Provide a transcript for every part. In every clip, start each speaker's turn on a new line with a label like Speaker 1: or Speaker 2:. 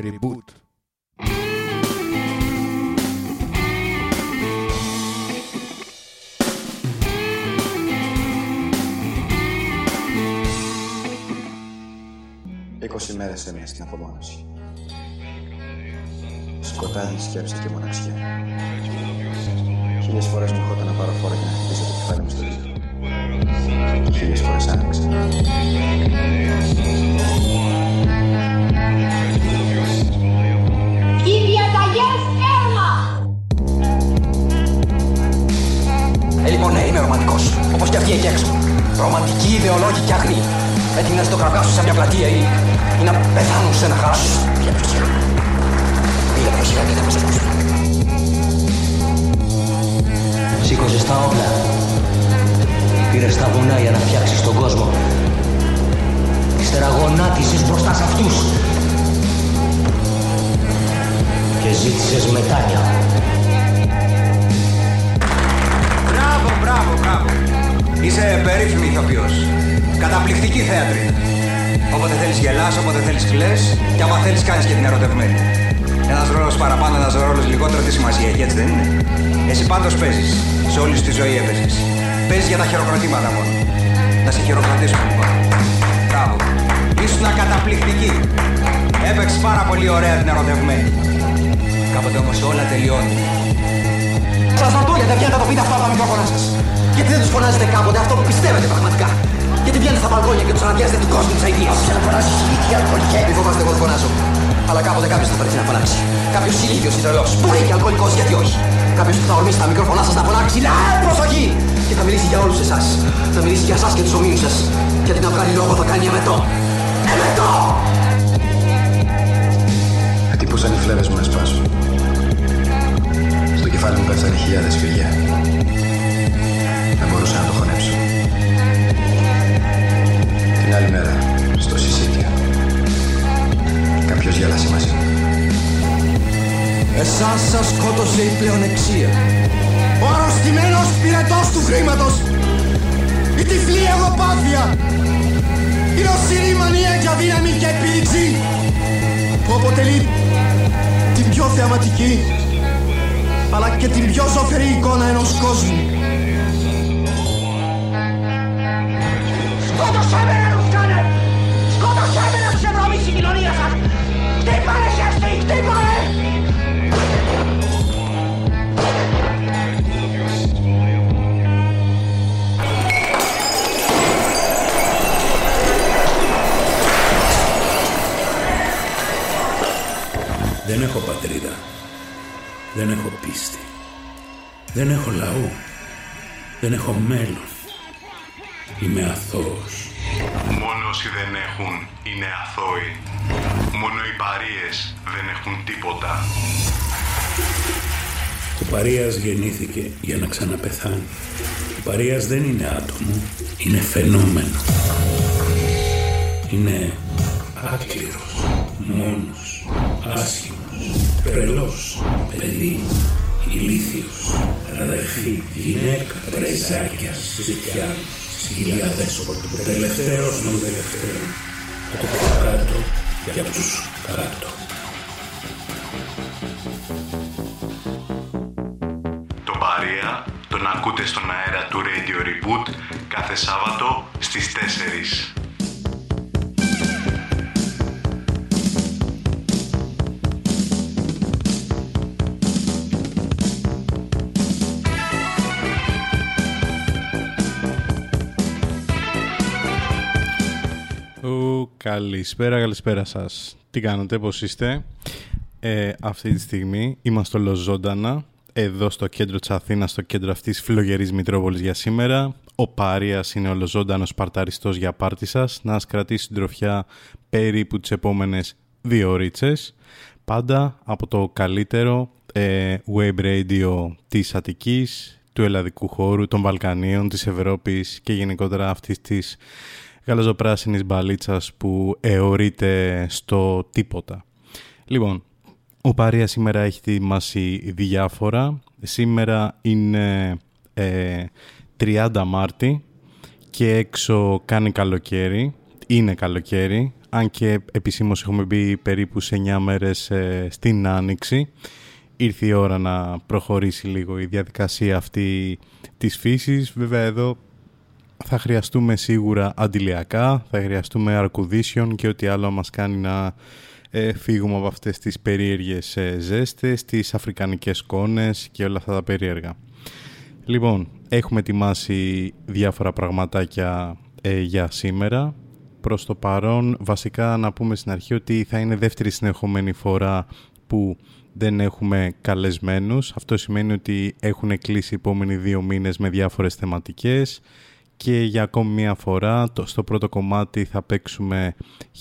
Speaker 1: Reboot.
Speaker 2: Είκοσι μέρες έμεινα στην απομόνωση. Σκοτάδι, σκέψη και μοναξιά. Χίλιες φορές μου ερχόταν να πάρω φόρα και να χτυπήσω το κεφάλι μου στο δίκτυο. Χίλιες φορές άνοιξα.
Speaker 3: Όπω και αυτοί εκεί έξω. Ρομαντικοί, ιδεολόγοι και αγνοί. Έτοιμοι να στοκραυγάσουν σε μια πλατεία ή, ή να πεθάνουν σε ένα χάρτη. Πήγα πιο σιγά. Πήγα πιο σιγά και θα μας ακούσουν. Σήκωσες τα όπλα. Πήρες τα βουνά για να φτιάξεις τον κόσμο. Ύστερα γονάτισες μπροστά σε αυτούς. Και ζήτησες μετάνια.
Speaker 4: Μπράβο, μπράβο, μπράβο. Είσαι περίφημη ηθοποιός. Καταπληκτική θέατρη. Όποτε θέλεις γελάς, όποτε θέλεις κλαις και άμα θέλεις κάνεις και την ερωτευμένη. Ένας ρόλος παραπάνω, ένας ρόλος λιγότερο, τι σημασία έχει, έτσι δεν είναι; Εσύ πάντως παίζεις. Σε όλη σου τη ζωή έπαιζες. Παίζεις για τα χειροκροτήματα μόνο. Να σε χειροκροτήσουμε λοιπόν. Μπράβο. Ήσουν καταπληκτική. Έπαιξες πάρα πολύ ωραία την ερωτευμένη. Κάποτε όμως όλα τελειώνουν.
Speaker 3: Σας ρωτώ γιατί δεν βγαίνετε να το πείτε αυτό από τα μικρόφωνα σας. Γιατί δεν τους φωνάζετε κάποτε αυτό που πιστεύετε πραγματικά. Γιατί βγαίνετε στα μπαλκόνια και τους αναδιάζετε του κόσμου τις αηδίες. Όσο να φωνάζεις ηλίθεια αλκοολικέ. Μη φοβάστε εγώ δεν φωνάζω. Αλλά κάποτε κάποιος θα πρέπει να φωνάξει. Κάποιος ηλίθιος ή τρελός. Μπορεί και αλκοολικός γιατί όχι. Κάποιος που θα ορμήσει τα μικρόφωνά σας να φωνάξει. Ναι, προσοχή! Και θα μιλήσει για όλους εσάς. Θα μιλήσει για εσάς και τους ομοίους σας. Γιατί να βγάλει λόγο θα κάνει εμετό. Εμετό!
Speaker 2: Χτυπούσαν οι φλέβες μου να σπάσουν. Στο κεφάλι μου πέφτανε χιλιάδες φυγιά. Δεν μπορούσα να το χωνέψω. Την άλλη μέρα, στο Σισίτιο, κάποιος γέλασε μαζί μου.
Speaker 5: Εσάς σας σκότωσε η πλεονεξία. Ο αρρωστημένος πυρετός του χρήματος. Η τυφλή εγωπάθεια. Η νοσηρή μανία για δύναμη και επίδειξη που αποτελεί την πιο θεαματική αλλά και την πιο ζωφερή εικόνα ενός κόσμου.
Speaker 6: Πατρίδα. Δεν έχω πίστη. Δεν έχω λαό. Δεν έχω μέλλον. Είμαι αθώος.
Speaker 7: Μόνο όσοι δεν έχουν είναι αθώοι. Μόνο οι παρείες δεν έχουν τίποτα.
Speaker 6: Ο Παρίας γεννήθηκε για να ξαναπεθάνει. Ο Παρίας δεν είναι άτομο, είναι φαινόμενο. Είναι άκληρος, μόνος, άσχημος, τρελός, παιδί, ηλίθιος, αδερφή, γυναίκα, πρεζάκια, ζητιά, σκυλιά δέσποτο, τελευταίος των τελευταίων, από το κάτω για τους κάτω.
Speaker 7: Το Παρία τον ακούτε στον αέρα του Radio Reboot κάθε Σάββατο στις 4.
Speaker 1: Καλησπέρα, καλησπέρα σας. Τι κάνετε, πώς είστε; Ε, αυτή τη στιγμή είμαστε ολοζώντανα εδώ στο κέντρο της Αθήνας, στο κέντρο αυτής της φλογερής Μητρόπολης για σήμερα. Ο Πάριας είναι ολοζώντανος παρταριστός για πάρτι σας, να σας κρατήσει συντροφιά περίπου τις επόμενες δύο ωρίτσες. Πάντα από το καλύτερο ε, web radio της Αττικής, του ελλαδικού χώρου, των Βαλκανίων, της Ευρώπης και γενικότερα αυτής της γαλαζοπράσινης μπαλίτσας που εωρείται στο τίποτα. Λοιπόν, ο Παρία σήμερα έχει ετοιμάσει διάφορα. Σήμερα είναι ε, 30 Μάρτη και έξω κάνει καλοκαίρι. είναι καλοκαίρι, αν και επισήμως έχουμε μπει περίπου σε 9 μέρες ε, στην Άνοιξη. Ήρθε η ώρα να προχωρήσει λίγο η διαδικασία αυτή της φύσης. Βέβαια εδώ θα χρειαστούμε σίγουρα αντιλιακά, θα χρειαστούμε αρκουδίσιον και ό,τι άλλο μας κάνει να ε, φύγουμε από αυτές τις περίεργες ε, ζέστες, τις αφρικανικές κόνες και όλα αυτά τα περίεργα. Λοιπόν, έχουμε ετοιμάσει διάφορα πραγματάκια ε, για σήμερα. Προς το παρόν, βασικά να πούμε στην αρχή ότι θα είναι δεύτερη συνεχομένη φορά που δεν έχουμε καλεσμένους. Αυτό σημαίνει ότι έχουν κλείσει οι επόμενοι δύο μήνες με διάφορες θεματικές και για ακόμη μία φορά το, στο πρώτο κομμάτι θα παίξουμε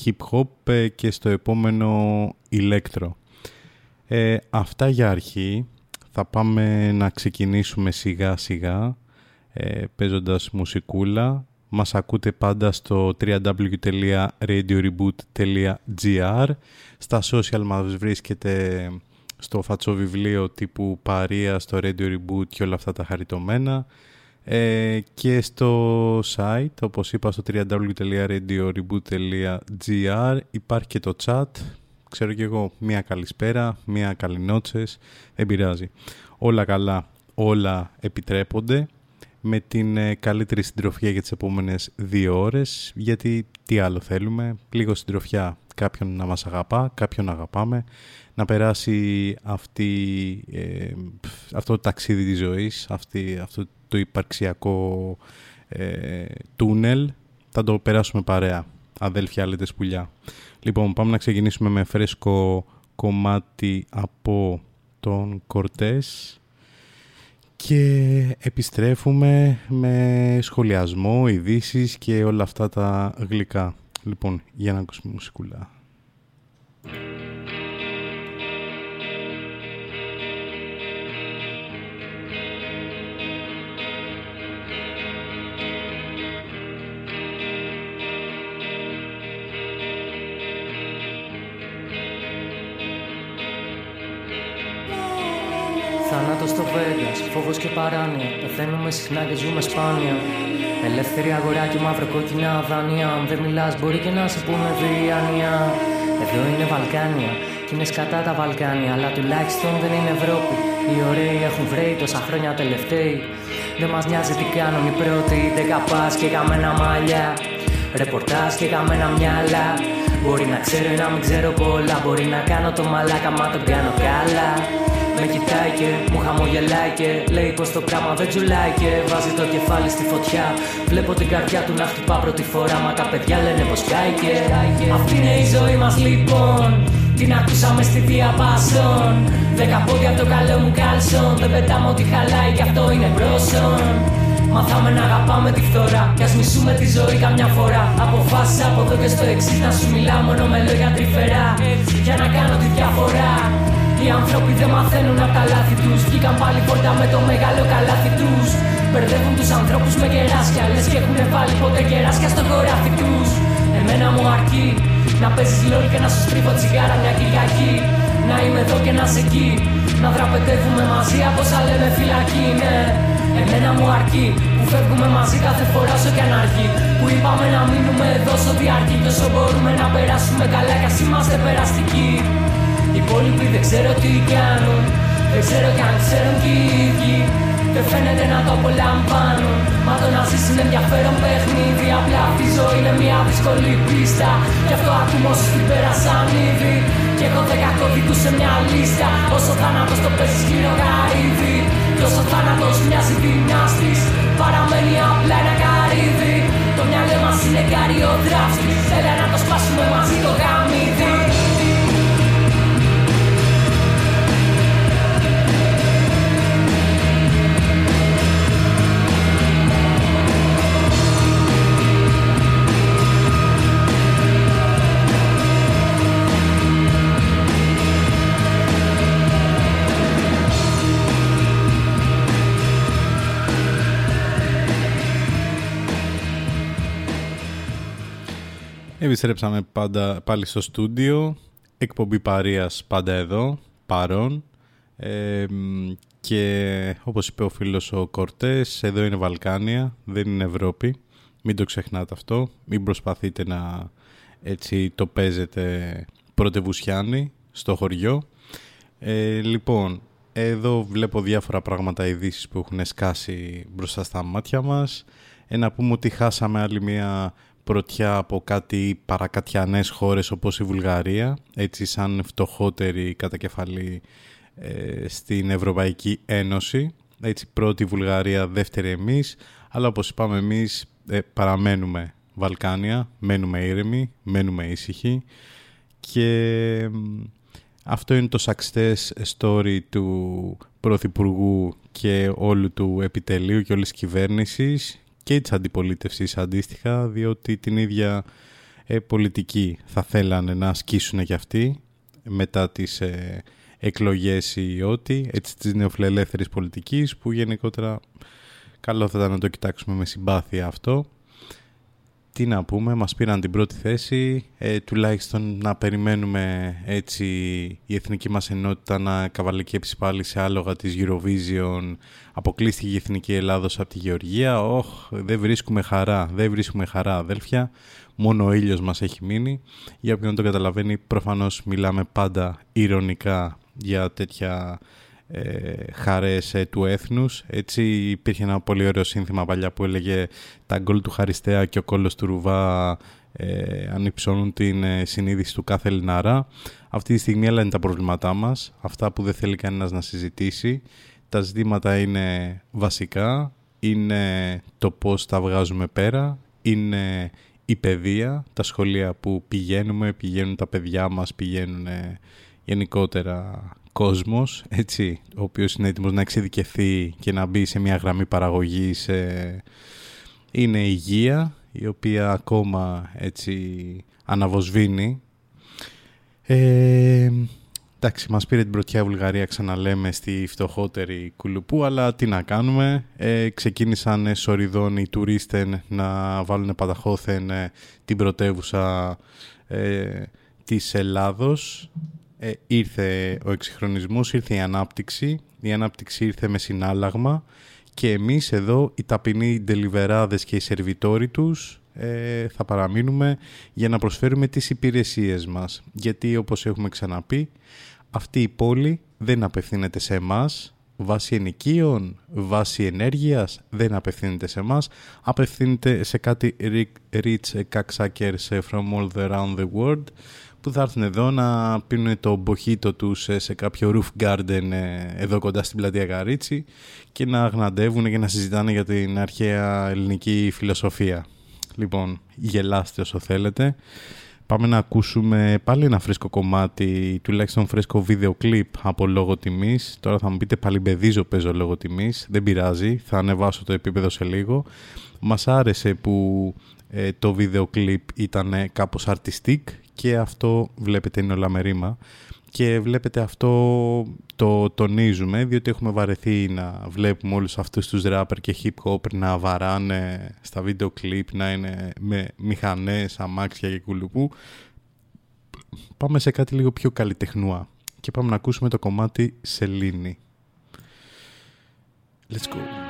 Speaker 1: hip hop ε, και στο επόμενο ηλέκτρο. Ε, αυτά για αρχή. Θα πάμε να ξεκινήσουμε σιγά σιγά ε, παίζοντας μουσικούλα. Μας ακούτε πάντα στο www.radioreboot.gr Στα social μας βρίσκεται στο φατσό βιβλίο τύπου Παρία, στο Radio Reboot και όλα αυτά τα χαριτωμένα. Ε, και στο site, όπως είπα, στο www.radioreboot.gr υπάρχει και το chat. Ξέρω και εγώ, μία καλησπέρα, μία καληνότσες, δεν πειράζει. Όλα καλά, όλα επιτρέπονται με την ε, καλύτερη συντροφιά για τις επόμενες δύο ώρες, γιατί τι άλλο θέλουμε, λίγο συντροφιά κάποιον να μας αγαπά, κάποιον να αγαπάμε, να περάσει αυτή, ε, αυτό το ταξίδι της ζωής, αυτή, αυτό το υπαρξιακό ε, τούνελ, θα το περάσουμε παρέα, αδέλφια άλλες πουλιά. Λοιπόν, πάμε να ξεκινήσουμε με φρέσκο κομμάτι από τον Κορτές και επιστρέφουμε με σχολιασμό, ειδήσεις και όλα αυτά τα γλυκά. Λοιπόν, για να ακούσουμε μουσικούλα.
Speaker 8: Βέγκας, φόβος και παράνοια. Πεθαίνουμε συχνά και ζούμε σπάνια. Ελεύθερη αγορά και μαύρο κόκκινα δάνεια Αν δεν μιλάς μπορεί και να σε πούμε διάνοια. Εδώ είναι Βαλκάνια κι είναι σκατά τα Βαλκάνια Αλλά τουλάχιστον δεν είναι Ευρώπη. Οι ωραίοι έχουν βρει τόσα χρόνια τελευταίοι. Δεν μας νοιάζει τι κάνουν οι πρώτοι. Δεκαπάς και καμένα μαλλιά. Ρεπορτάζ και καμένα μυαλά. Μπορεί να ξέρω ή να μην ξέρω πολλά. Μπορεί να κάνω το μαλάκα μα τον κάνω καλά με κοιτάει και μου χαμογελάει και λέει πως το πράγμα δεν τζουλάει και βάζει το κεφάλι στη φωτιά. Βλέπω την καρδιά του να χτυπά πρώτη φορά. Μα τα παιδιά λένε πως και Αυτή είναι η ζωή μας λοιπόν. Την ακούσαμε στη διαπάσον. Δέκα πόδια από το καλό μου κάλσον. Δεν πετάμε ότι χαλάει και αυτό είναι μπρόσον. Μαθάμε να αγαπάμε τη φθορά Κι ας μισούμε τη ζωή καμιά φορά Αποφάσισα από εδώ και στο εξής να σου μιλάω μόνο με λόγια τρυφερά Για να κάνω τη διαφορά οι άνθρωποι δεν μαθαίνουν από τα λάθη τους. Βγήκαν πάλι πόρτα με το μεγάλο καλάθι τους. Μπερδεύουν τους ανθρώπους με κεράσια. Λες και έχουν βάλει ποτέ κεράσια στο χωράφι τους. Εμένα μου αρκεί να παίζεις λόλ και να σου στρίβω τσιγάρα μια Κυριακή. Να είμαι εδώ και να σε εκεί. Να δραπετεύουμε μαζί από όσα λέμε φυλακή, ναι. Εμένα μου αρκεί που φεύγουμε μαζί κάθε φορά όσο και αν αργεί. Που είπαμε να μείνουμε εδώ στο διάρκει. Και όσο μπορούμε να περάσουμε καλά, κι ας είμαστε περαστικοί. Οι υπόλοιποι δεν ξέρω τι κάνουν Δεν ξέρω κι αν ξέρουν κι οι ίδιοι. Δεν φαίνεται να το απολαμβάνουν Μα το να ζεις είναι ενδιαφέρον παιχνίδι. Απλά αυτή η ζωή είναι μια δύσκολη πίστα. Γι' αυτό ακούμε όσους την πέρασαν ήδη. Κι έχω δέκα κωδικούς σε μια λίστα. Όσο θάνατος το παίζεις γύρω γαρίδι. Κι όσο θάνατος μοιάζει δυνάστης Παραμένει απλά ένα καρύδι. Το μυαλό μας είναι καριοδράφτης Θέλει να το σπάσουμε μαζί το γαμίδι
Speaker 1: Επιστρέψαμε πάντα, πάλι στο στούντιο. Εκπομπή Παρίας πάντα εδώ, παρόν. Ε, και όπως είπε ο φίλος ο Κορτές, εδώ είναι Βαλκάνια, δεν είναι Ευρώπη. Μην το ξεχνάτε αυτό. Μην προσπαθείτε να έτσι το παίζετε πρωτευουσιάνοι στο χωριό. Ε, λοιπόν, εδώ βλέπω διάφορα πράγματα ειδήσεις που έχουν σκάσει μπροστά στα μάτια μας. Ε, να πούμε ότι χάσαμε άλλη μια πρωτιά από κάτι παρακατιανές χώρες όπως η Βουλγαρία, έτσι σαν φτωχότερη κατακεφαλή ε, στην Ευρωπαϊκή Ένωση. Έτσι πρώτη Βουλγαρία, δεύτερη εμείς, αλλά όπως είπαμε εμείς ε, παραμένουμε Βαλκάνια, μένουμε ήρεμοι, μένουμε ήσυχοι. Και αυτό είναι το success story του Πρωθυπουργού και όλου του επιτελείου και όλης της κυβέρνησης και της αντιπολίτευσης αντίστοιχα, διότι την ίδια ε, πολιτική θα θέλανε να ασκήσουν και αυτοί μετά τις ε, εκλογές ή ό,τι, έτσι της νεοφιλελεύθερης πολιτικής που γενικότερα καλό θα ήταν να το κοιτάξουμε με συμπάθεια αυτό τι να πούμε, μας πήραν την πρώτη θέση, ε, τουλάχιστον να περιμένουμε έτσι η εθνική μας ενότητα να καβαλικέψει πάλι σε άλογα της Eurovision, αποκλείστηκε η εθνική Ελλάδος από τη Γεωργία, όχ, δεν βρίσκουμε χαρά, δεν βρίσκουμε χαρά αδέλφια, μόνο ο ήλιος μας έχει μείνει, για όποιον δεν το καταλαβαίνει προφανώς μιλάμε πάντα ηρωνικά για τέτοια ε, χαρές ε, του έθνους. Έτσι υπήρχε ένα πολύ ωραίο σύνθημα παλιά που έλεγε «Τα γκολ του Χαριστέα και ο κόλλος του Ρουβά ε, ανυψώνουν την ε, συνείδηση του κάθε Ελληναρά». Αυτή τη στιγμή άλλα είναι τα προβλήματά μας, αυτά που δεν θέλει κανένας να συζητήσει. Τα ζητήματα είναι βασικά, είναι το πώς τα βγάζουμε πέρα, είναι η παιδεία, τα σχολεία που πηγαίνουμε, πηγαίνουν τα παιδιά μας, πηγαίνουν γενικότερα κόσμος, έτσι, ο οποίος είναι έτοιμος να εξειδικευθεί και να μπει σε μια γραμμή παραγωγής είναι η υγεία, η οποία ακόμα έτσι αναβοσβήνει. Ε, εντάξει, μας πήρε την πρωτιά Βουλγαρία, ξαναλέμε, στη φτωχότερη κουλουπού, αλλά τι να κάνουμε. Ε, ξεκίνησαν σοριδών οι τουρίστεν να βάλουν παταχώθεν την πρωτεύουσα ε, της Ελλάδος ε, ήρθε ο εξυγχρονισμός, ήρθε η ανάπτυξη, η ανάπτυξη ήρθε με συνάλλαγμα. Και εμείς εδώ οι ταπεινοί ντελιβεράδες και οι σερβιτόροι τους ε, θα παραμείνουμε για να προσφέρουμε τις υπηρεσίες μας. Γιατί όπως έχουμε ξαναπεί, αυτή η πόλη δεν απευθύνεται σε εμάς, βάση ενοικίων, βάση ενέργειας, δεν απευθύνεται σε εμάς, απευθύνεται σε κάτι rich cocksuckers from all around the world, που θα έρθουν εδώ να πίνουν το μποχίτο τους σε κάποιο roof garden ε, εδώ κοντά στην πλατεία Γαρίτσι και να γναντεύουν και να συζητάνε για την αρχαία ελληνική φιλοσοφία. Λοιπόν, γελάστε όσο θέλετε. Πάμε να ακούσουμε πάλι ένα φρέσκο κομμάτι, τουλάχιστον φρέσκο βίντεο κλιπ από λόγο τιμής. Τώρα θα μου πείτε πάλι μπεδίζω παίζω λόγω τιμής, δεν πειράζει, θα ανεβάσω το επίπεδο σε λίγο. Μας άρεσε που ε, το βίντεο κλιπ ήταν κάπως artistic και αυτό βλέπετε είναι όλα μερίμα και βλέπετε αυτό το τονίζουμε διότι έχουμε βαρεθεί να βλέπουμε όλους αυτούς τους ράπερ και hip hop να βαράνε στα βίντεο κλιπ να είναι με μηχανές, αμάξια και κουλουπού. Πάμε σε κάτι λίγο πιο καλλιτεχνούα και πάμε να ακούσουμε το κομμάτι Σελήνη. Let's go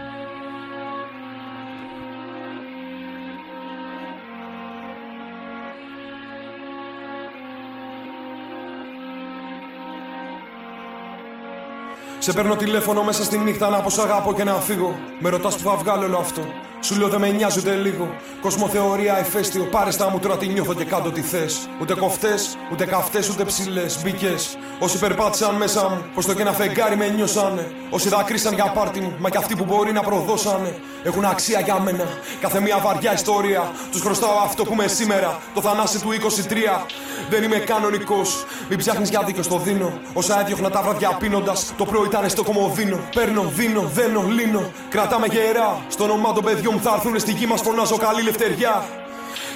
Speaker 5: Σε παίρνω τηλέφωνο μέσα στη νύχτα να πω σ' αγαπώ και να φύγω. Με ρωτάς που θα βγάλω όλο αυτό. Σου λέω δεν με νοιάζει ούτε λίγο. Κοσμοθεωρία ηφαίστειο. Πάρε στα μου τώρα τι νιώθω και κάτω τι θες. Ούτε κοφτές, ούτε καυτές, ούτε ψηλές. Μπήκες. Όσοι περπάτησαν μέσα μου, πως το και ένα φεγγάρι με νιώσανε. Όσοι δακρύσαν για πάρτι μου, μα και αυτοί που μπορεί να προδώσανε. Έχουν αξία για μένα. Κάθε μία βαριά ιστορία. Τους χρωστάω αυτό που είμαι σήμερα. Το θανάσι του 23. Δεν είμαι κανονικός. Μην ψάχνεις για δίκιο στο δίνω. Όσα έδιωχνα τα βραδιά πίνοντας. Το πρωί ήταν στο κομμωδίνο. Παίρνω, δίνω, δένω, λύνω. Κρατάμε γερά. Στο όνομά των παιδιών μου θα έρθουν στη γη μας. Φωνάζω καλή λευτεριά.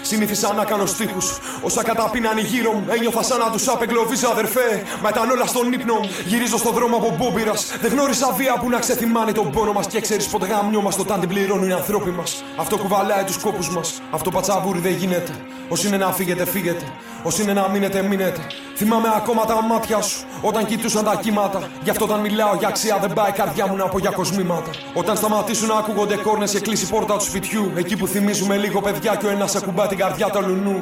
Speaker 5: Συνήθισα να κάνω στίχους Όσα καταπίναν γύρω μου Ένιωθα σαν να τους απεγκλωβίζω αδερφέ Μα ήταν όλα στον ύπνο μου Γυρίζω στον δρόμο από μπόμπυρα. Δεν γνώρισα βία που να ξεθυμάνει τον πόνο μας. Και ξέρεις πότε γάμνιόμαστε όταν την πληρώνουν οι ανθρώποι μας. Αυτό κουβαλάει τους κόπους μας. Αυτό πατσαβούρι δεν γίνεται. Όσοι είναι να φύγετε, φύγετε. Όσοι είναι να μείνετε, μείνετε. Θυμάμαι ακόμα τα μάτια σου όταν κοιτούσαν τα κύματα. Γι' αυτό όταν μιλάω για αξία δεν πάει η καρδιά μου να πω για κοσμήματα. Όταν σταματήσουν να ακούγονται κόρνες και κλείσει η πόρτα του σπιτιού. Εκεί που θυμίζουμε λίγο παιδιά και ο ένας ακουμπά την καρδιά του αλουνού.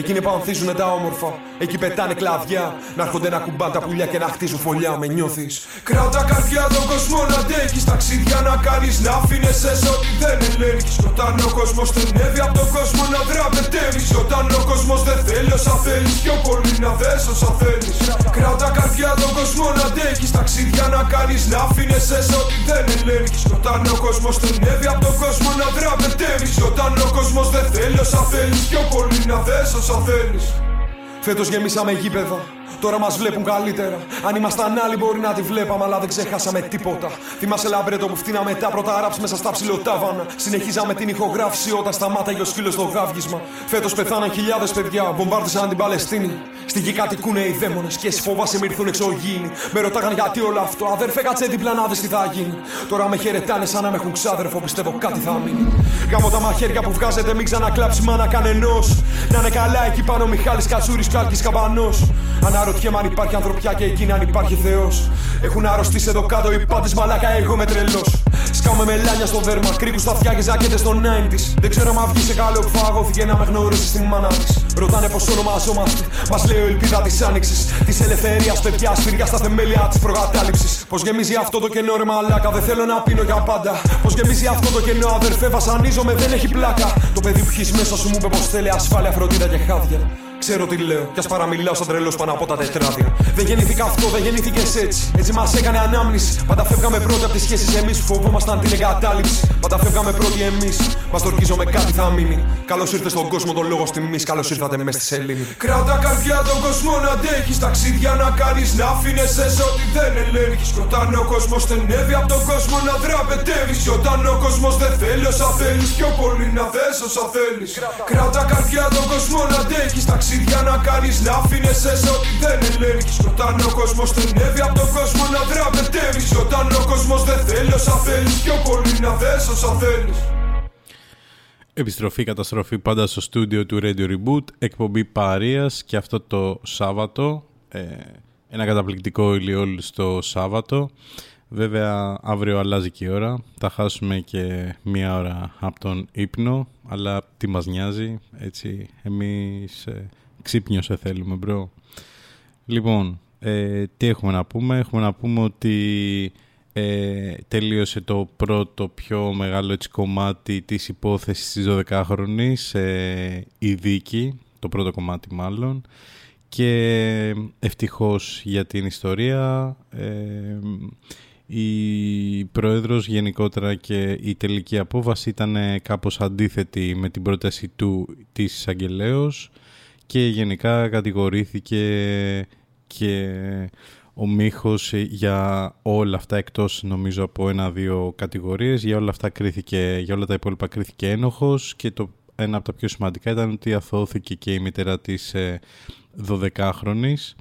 Speaker 5: Εκείνοι που ανθίζουν τα όμορφα. Εκεί πετάνε κλαδιά. Να έρχονται να κουμπάν τα πουλιά και να χτίζουν φωλιά. Με νιώθεις. Κράτα καρδιά τον κόσμο να αντέχεις. Ταξίδια να κάνεις να αφήνεσαι ό,τι δεν ελέγχεις. Όταν ο κόσμος στενεύει από τον κόσμο να δραπετεύεις. Όταν ο κόσμος δεν θέλει όσα θέλεις. Πιο πολύ να δες όσα θέλεις. Κράτα καρδιά τον κόσμο να αντέχεις. Ταξίδια να κάνεις να αφήνεσαι ό,τι δεν ελέγχεις. Όταν ο κόσμος στενεύει από τον κόσμο να δραπετεύεις. Όταν ο κόσμος δεν θέλει όσα θέλεις. Πιο πολύ να δες όσα θέλεις. Φέτος γεμίσαμε γήπεδα. Τώρα μας βλέπουν καλύτερα. Αν ήμασταν άλλοι, μπορεί να τη βλέπαμε, αλλά δεν ξεχάσαμε τίποτα. Θυμάσαι λαμπρέτο που φτύναμε τα πρώτα ράψ μέσα στα ψηλοτάβανα. Συνεχίζαμε την ηχογράφηση όταν σταμάταγε ο σκύλος στο γάβγισμα. Φέτος πεθάναν χιλιάδες παιδιά, βομβάρδισαν την Παλαιστίνη. Στη γη κατοικούνε οι δαίμονες και εσύ φοβάσαι με ήρθουν εξωγήινοι. Με ρωτάγαν γιατί όλο αυτό, αδερφέ κάτσε διπλά να δεις τι θα γίνει. Τώρα με χαιρετάνε σαν να με έχουν ξάδερφο, πιστεύω κάτι θα μείνει. Γάμω τα μαχαίρια που βγάζετε, μην ξανακλάψει μάνα κανενός. Να είναι καλά εκεί πάνω, Μιχάλης Κατσούρη Κάλκης Καμπανός. Αναρωτιέμαι αν υπάρχει ανθρωπιά και εκείνη αν υπάρχει Θεός. Έχουν αρρωστήσει εδώ κάτω οι πάντες μαλάκα, εγώ με τρελός. Σκάμε μελάνια στο δέρμα, κρίκου στα αυτιά και ζακέτε στο 90s. Δεν ξέρω αν βγει σε καλό που φαγώθηκε να με γνωρίσει στη μάνα της. Ρωτάνε πώ ονομαζόμαστε, μας λέει ο ελπίδα της άνοιξης. Της ελευθερίας, παιδιά, σφυριά στα θεμέλια της προκατάληψης. Πώ γεμίζει αυτό το κενό, ρε μαλάκα, δεν θέλω να πίνω για πάντα. Πώ γεμίζει αυτό το κενό, αδερφέ, βασανίζομαι, δεν έχει πλάκα. Το παιδί που έχει μέσα σου μου είπε πως θέλει ασφάλεια, φροντίδα και χάδια. Ξέρω τι λέω, κι ας παραμιλάω σαν τρελός πάνω από τα τετράδια. Δεν γεννήθηκα αυτό, δεν γεννήθηκες έτσι. Έτσι μας έκανε ανάμνηση. Πάντα φεύγαμε πρώτοι από τις σχέσεις εμείς που φοβόμασταν την εγκατάλειψη. Πάντα φεύγαμε πρώτοι εμείς. Μας με κάτι θα μείνει. Καλώς ήρθες στον κόσμο τον λόγο τιμή. Καλώς ήρθατε μες στη σελήνη. Κράτα καρδιά τον κόσμο να αντέχεις. Ταξίδια να κάνεις να αφήνεσαι ό,τι δεν ελέγχεις. Όταν ο κόσμος στενεύει από τον κόσμο να δραπετεύεις. Όταν ο κόσμος δεν θέλει όσα θέλεις. Πιο πολύ να θες όσα θέλεις. Κράτα καρδιά τον κόσμο να αντέχεις ταξίδια να κάνεις να αφήνεσαι ό,τι δεν ελέγχεις. Όταν ο κόσμος στενεύει από τον κόσμο να δραπετεύεις. Όταν ο κόσμος δεν θέλει όσα θέλεις, πιο πολύ να δες όσα θέλεις.
Speaker 1: Επιστροφή καταστροφή πάντα στο στούντιο του Radio Reboot, εκπομπή Παρίας και αυτό το Σάββατο, ε, ένα καταπληκτικό ηλιόλου στο Σάββατο. Βέβαια αύριο αλλάζει και η ώρα, θα χάσουμε και μία ώρα από τον ύπνο, αλλά τι μας νοιάζει, έτσι εμείς ε, σε θέλουμε bro. Λοιπόν, ε, τι έχουμε να πούμε, έχουμε να πούμε ότι ε, τελείωσε το πρώτο πιο μεγάλο έτσι, κομμάτι της υπόθεσης της 12χρονης, ε, η δίκη, το πρώτο κομμάτι μάλλον, και ευτυχώς για την ιστορία ε, η πρόεδρος γενικότερα και η τελική απόφαση ήταν κάπως αντίθετη με την πρόταση του της εισαγγελέως και γενικά κατηγορήθηκε και ο Μίχος για όλα αυτά εκτός νομίζω από ένα-δύο κατηγορίες για όλα αυτά κρίθηκε, για όλα τα υπόλοιπα κρίθηκε ένοχος και το ένα από τα πιο σημαντικά ήταν ότι αθώθηκε και η μητέρα της 12χρονης.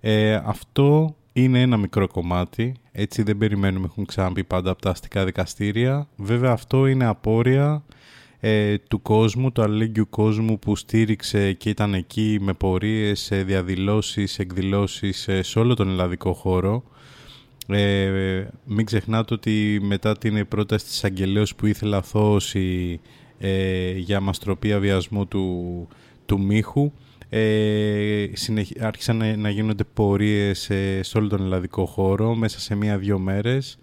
Speaker 1: Ε, ε, αυτό είναι ένα μικρό κομμάτι, έτσι δεν περιμένουμε, έχουν ξαναπεί πάντα από τα αστικά δικαστήρια. Βέβαια αυτό είναι απόρρια ε, του κόσμου, του αλληλέγγυου κόσμου που στήριξε και ήταν εκεί με πορείες, διαδηλώσεις, εκδηλώσεις σε όλο τον ελλαδικό χώρο. Ε, μην ξεχνάτε ότι μετά την πρόταση της Αγγελέως που ήθελε αθώωση ε, για μαστροπή αβιασμού του, του Μίχου ε, άρχισαν να γίνονται πορείες ε, σε όλο τον ελλαδικό χώρο μέσα σε μία-δύο μέρες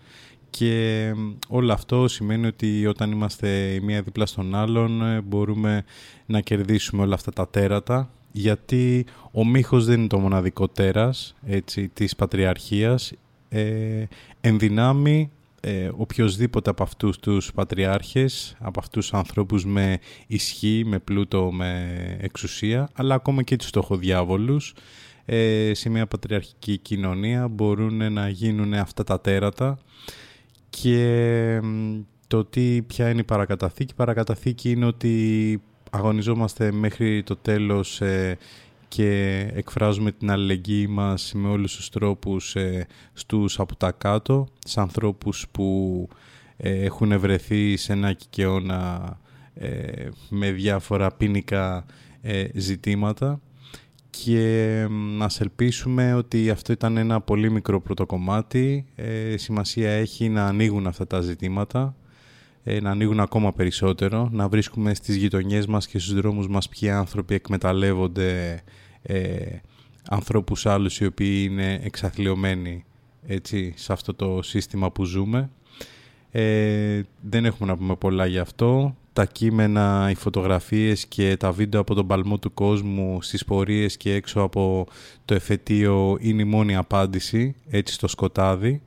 Speaker 1: και όλο αυτό σημαίνει ότι όταν είμαστε η μία δίπλα στον άλλον ε, μπορούμε να κερδίσουμε όλα αυτά τα τέρατα γιατί ο Μίχος δεν είναι το μοναδικό τέρας έτσι, της Πατριαρχίας. Ε, ενδυνάμει ε, οποιοδήποτε από αυτούς τους πατριάρχες, από αυτούς τους ανθρώπους με ισχύ, με πλούτο, με εξουσία, αλλά ακόμα και τους στοχοδιάβολους, ε, σε μια πατριαρχική κοινωνία μπορούν να γίνουν αυτά τα τέρατα και το τι ποια είναι η παρακαταθήκη. Η παρακαταθήκη είναι ότι αγωνιζόμαστε μέχρι το τέλος ε, και εκφράζουμε την αλληλεγγύη μας με όλους τους τρόπους ε, στους από τα κάτω, σε ανθρώπους που ε, έχουν βρεθεί σε ένα κικαιώνα ε, με διάφορα ποινικά ζητήματα και να ελπίσουμε ότι αυτό ήταν ένα πολύ μικρό πρώτο κομμάτι. Ε, σημασία έχει να ανοίγουν αυτά τα ζητήματα, ε, να ανοίγουν ακόμα περισσότερο, να βρίσκουμε στις γειτονιές μας και στους δρόμους μας ποιοι άνθρωποι εκμεταλλεύονται ε, ανθρώπους άλλους οι οποίοι είναι εξαθλειωμένοι έτσι, σε αυτό το σύστημα που ζούμε. Ε, δεν έχουμε να πούμε πολλά γι' αυτό. Τα κείμενα, οι φωτογραφίες και τα βίντεο από τον παλμό του κόσμου στις πορείες και έξω από το εφετείο είναι η μόνη απάντηση, έτσι στο σκοτάδι.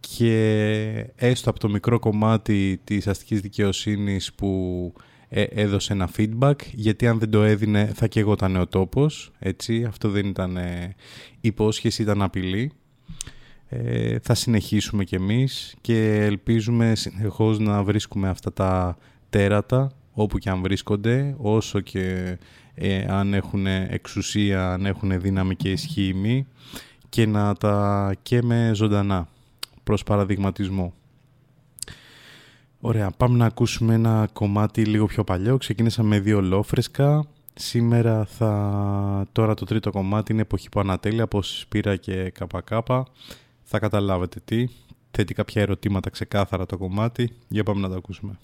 Speaker 1: Και έστω από το μικρό κομμάτι της αστικής δικαιοσύνης που ε, έδωσε ένα feedback, γιατί αν δεν το έδινε θα καίγονταν ο τόπος, έτσι. Αυτό δεν ήταν ε, υπόσχεση, ήταν απειλή. Ε, θα συνεχίσουμε κι εμείς και ελπίζουμε συνεχώς να βρίσκουμε αυτά τα τέρατα όπου και αν βρίσκονται, όσο και ε, αν έχουν εξουσία, αν έχουν δύναμη και ισχύμη και να τα καίμε ζωντανά προς παραδειγματισμό. Ωραία, πάμε να ακούσουμε ένα κομμάτι λίγο πιο παλιό. Ξεκίνησα με δύο λόφρεσκα. Σήμερα θα... Τώρα το τρίτο κομμάτι είναι εποχή που ανατέλει από Σπύρα και ΚΚ θα καταλάβετε τι. Θέτει κάποια ερωτήματα ξεκάθαρα το κομμάτι. Για πάμε να το ακούσουμε.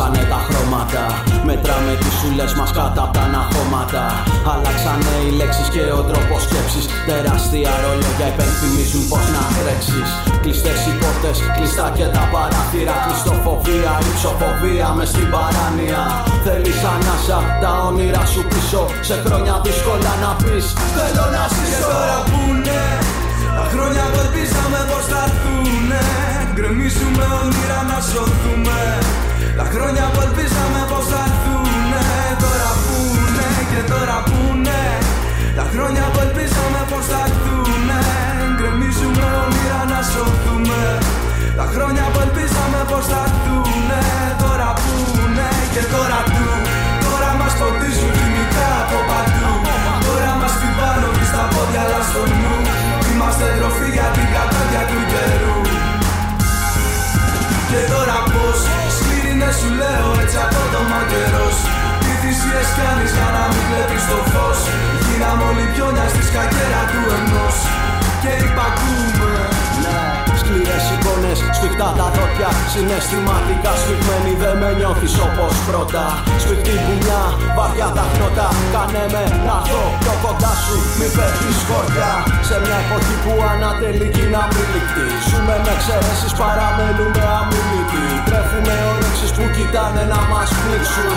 Speaker 9: Αλλάξανε τα χρώματα. Μετράμε τις σούλες μας κάτω από τα αναχώματα. Αλλάξανε οι λέξεις και ο τρόπος σκέψης. Τεράστια ρολόγια υπενθυμίζουν πως να τρέξεις. Κλειστές οι πόρτες, κλειστά και τα παράθυρα. Κλειστοφοβία, υψοφοβία μες στην παράνοια. Θέλεις ανάσα, τα όνειρα σου πίσω. Σε χρόνια δύσκολα να πεις Θέλω να ζήσω Και τώρα που τα χρόνια που ελπίζαμε πως θα έρθουνε Γκρεμίζουμε όνειρα να σωθούμε τα χρόνια που ελπίζαμε πως θα έρθουνε Τώρα πούνε και τώρα πούνε. Τα χρόνια που ελπίζαμε πως θα έρθουνε Γκρεμίζουμε όνειρα να σωθούμε. Τα χρόνια που ελπίζαμε πως θα έρθουνε θυσίες κάνεις για να μην βλέπεις το φως. Γίναμε όλοι πιόνια στη σκακέρα του ενός. Και υπακούμε εικόνες, σφιχτά τα δόντια Συναισθηματικά σφιγμένοι δεν με νιώθεις όπως πρώτα. Σφιχτή μπουνιά, βαριά τα χνότα Κάνε με να έρθω πιο κοντά σου. Μη πέφτεις χωριά Σε μια εποχή που ανατελεί κι είναι αμήλικτη Ζούμε με εξαιρέσεις παραμένουμε αμήλικτοι Τρέφουμε όρεξες που κοιτάνε να μας πνίξουν.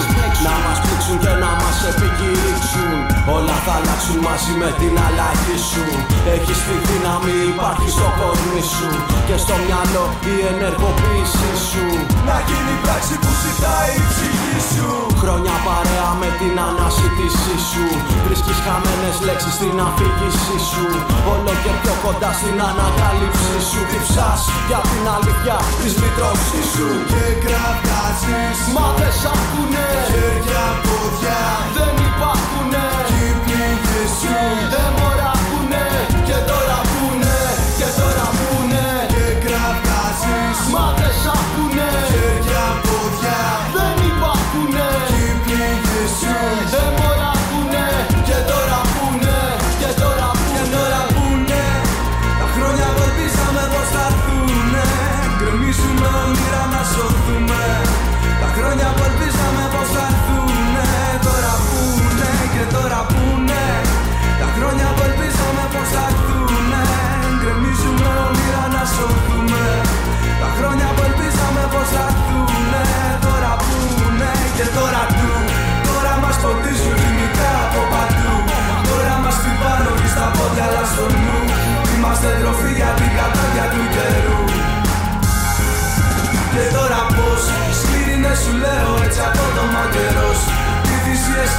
Speaker 9: Να μας πνίξουν και να μας επικηρύξουν Όλα θα αλλάξουν μαζί με την αλλαγή σου. Έχεις τη δύναμη, υπάρχει στο κορμί σου. Και στο μυαλό η ενεργοποίησή σου. Να γίνει πράξη που ζητάει η ψυχή σου. Χρόνια παρέα με την ανασύτησή σου. Βρίσκεις χαμένες λέξεις στην αφήγησή σου. Όλο και πιο κοντά στην ανακάλυψή σου. Διψάς για την αλήθεια της λυτρώσης σου. Και κρατάζεις Μα δεν σ' ακούνε. Χέρια, πόδια. Δεν υπάρχουνε Κι οι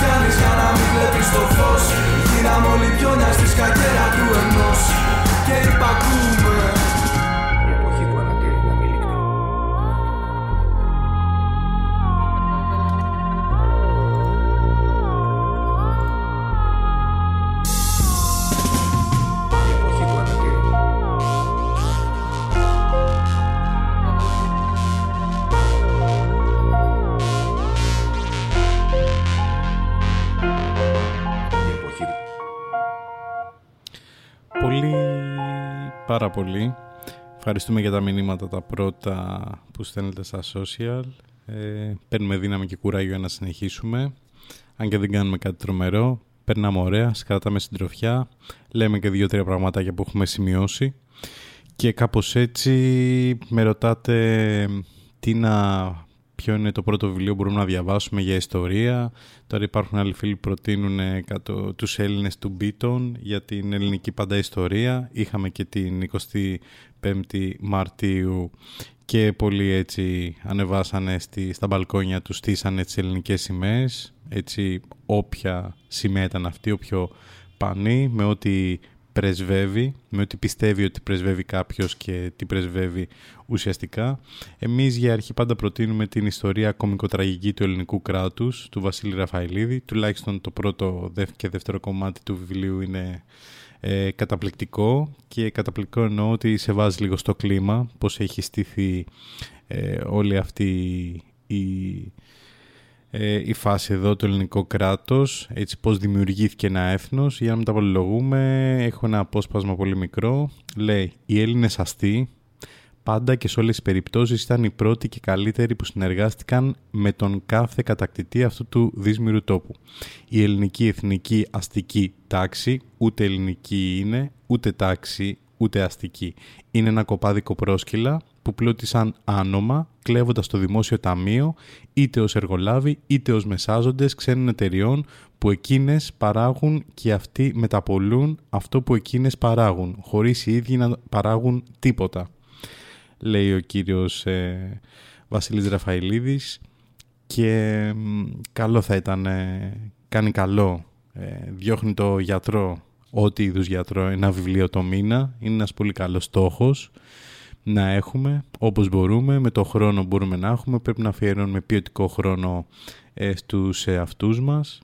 Speaker 9: κάνεις για να μην βλέπεις το φως. Γίναμε όλοι πιόνια στη σκακέρα του ενός. Και υπακούμε
Speaker 1: πάρα πολύ. Ευχαριστούμε για τα μηνύματα τα πρώτα που στέλνετε στα social. Ε, παίρνουμε δύναμη και κουράγιο να συνεχίσουμε. Αν και δεν κάνουμε κάτι τρομερό, περνάμε ωραία, σκρατάμε συντροφιά, λέμε και δύο-τρία πραγματάκια που έχουμε σημειώσει. Και κάπως έτσι με ρωτάτε τι να, ποιο είναι το πρώτο βιβλίο που μπορούμε να διαβάσουμε για ιστορία. Τώρα υπάρχουν άλλοι φίλοι που προτείνουν ε, κάτω, τους Έλληνες του Μπίτον για την ελληνική πάντα ιστορία. Είχαμε και την 25η Μαρτίου και πολλοί έτσι ανεβάσανε στη, στα μπαλκόνια τους, στήσανε τις ελληνικές σημαίες. Έτσι όποια σημαία ήταν αυτή, όποιο πανί, με ό,τι πρεσβεύει, με ό,τι πιστεύει ότι πρεσβεύει κάποιος και τι πρεσβεύει ουσιαστικά. Εμείς για αρχή πάντα προτείνουμε την ιστορία κομικοτραγική του ελληνικού κράτους, του Βασίλη Ραφαηλίδη. Τουλάχιστον το πρώτο και δεύτερο κομμάτι του βιβλίου είναι ε, καταπληκτικό και καταπληκτικό εννοώ ότι σε βάζει λίγο στο κλίμα, πώς έχει στήθει ε, όλη αυτή η ε, η φάση εδώ το ελληνικό κράτος, έτσι πώς δημιουργήθηκε ένα έθνος. Για να μην τα πολυλογούμε, έχω ένα απόσπασμα πολύ μικρό. Λέει, οι Έλληνες αστεί πάντα και σε όλες τις περιπτώσεις ήταν οι πρώτοι και καλύτεροι που συνεργάστηκαν με τον κάθε κατακτητή αυτού του δύσμηρου τόπου. Η ελληνική εθνική αστική τάξη ούτε ελληνική είναι, ούτε τάξη, ούτε αστική. Είναι ένα κοπάδικο πρόσκυλα που πλούτησαν άνομα, κλέβοντας το δημόσιο ταμείο, είτε ως εργολάβοι, είτε ως μεσάζοντες ξένων εταιριών που εκείνες παράγουν και αυτοί μεταπολούν αυτό που εκείνες παράγουν, χωρίς οι ίδιοι να παράγουν τίποτα. Λέει ο κύριος ε, Βασίλης Ραφαηλίδης. Και καλό θα ήταν, κάνει καλό, ε, διώχνει το γιατρό, ό,τι είδους γιατρό, ένα βιβλίο το μήνα, είναι ένας πολύ καλός στόχος να έχουμε όπως μπορούμε, με το χρόνο μπορούμε να έχουμε, πρέπει να αφιερώνουμε ποιοτικό χρόνο ε, στους εαυτούς μας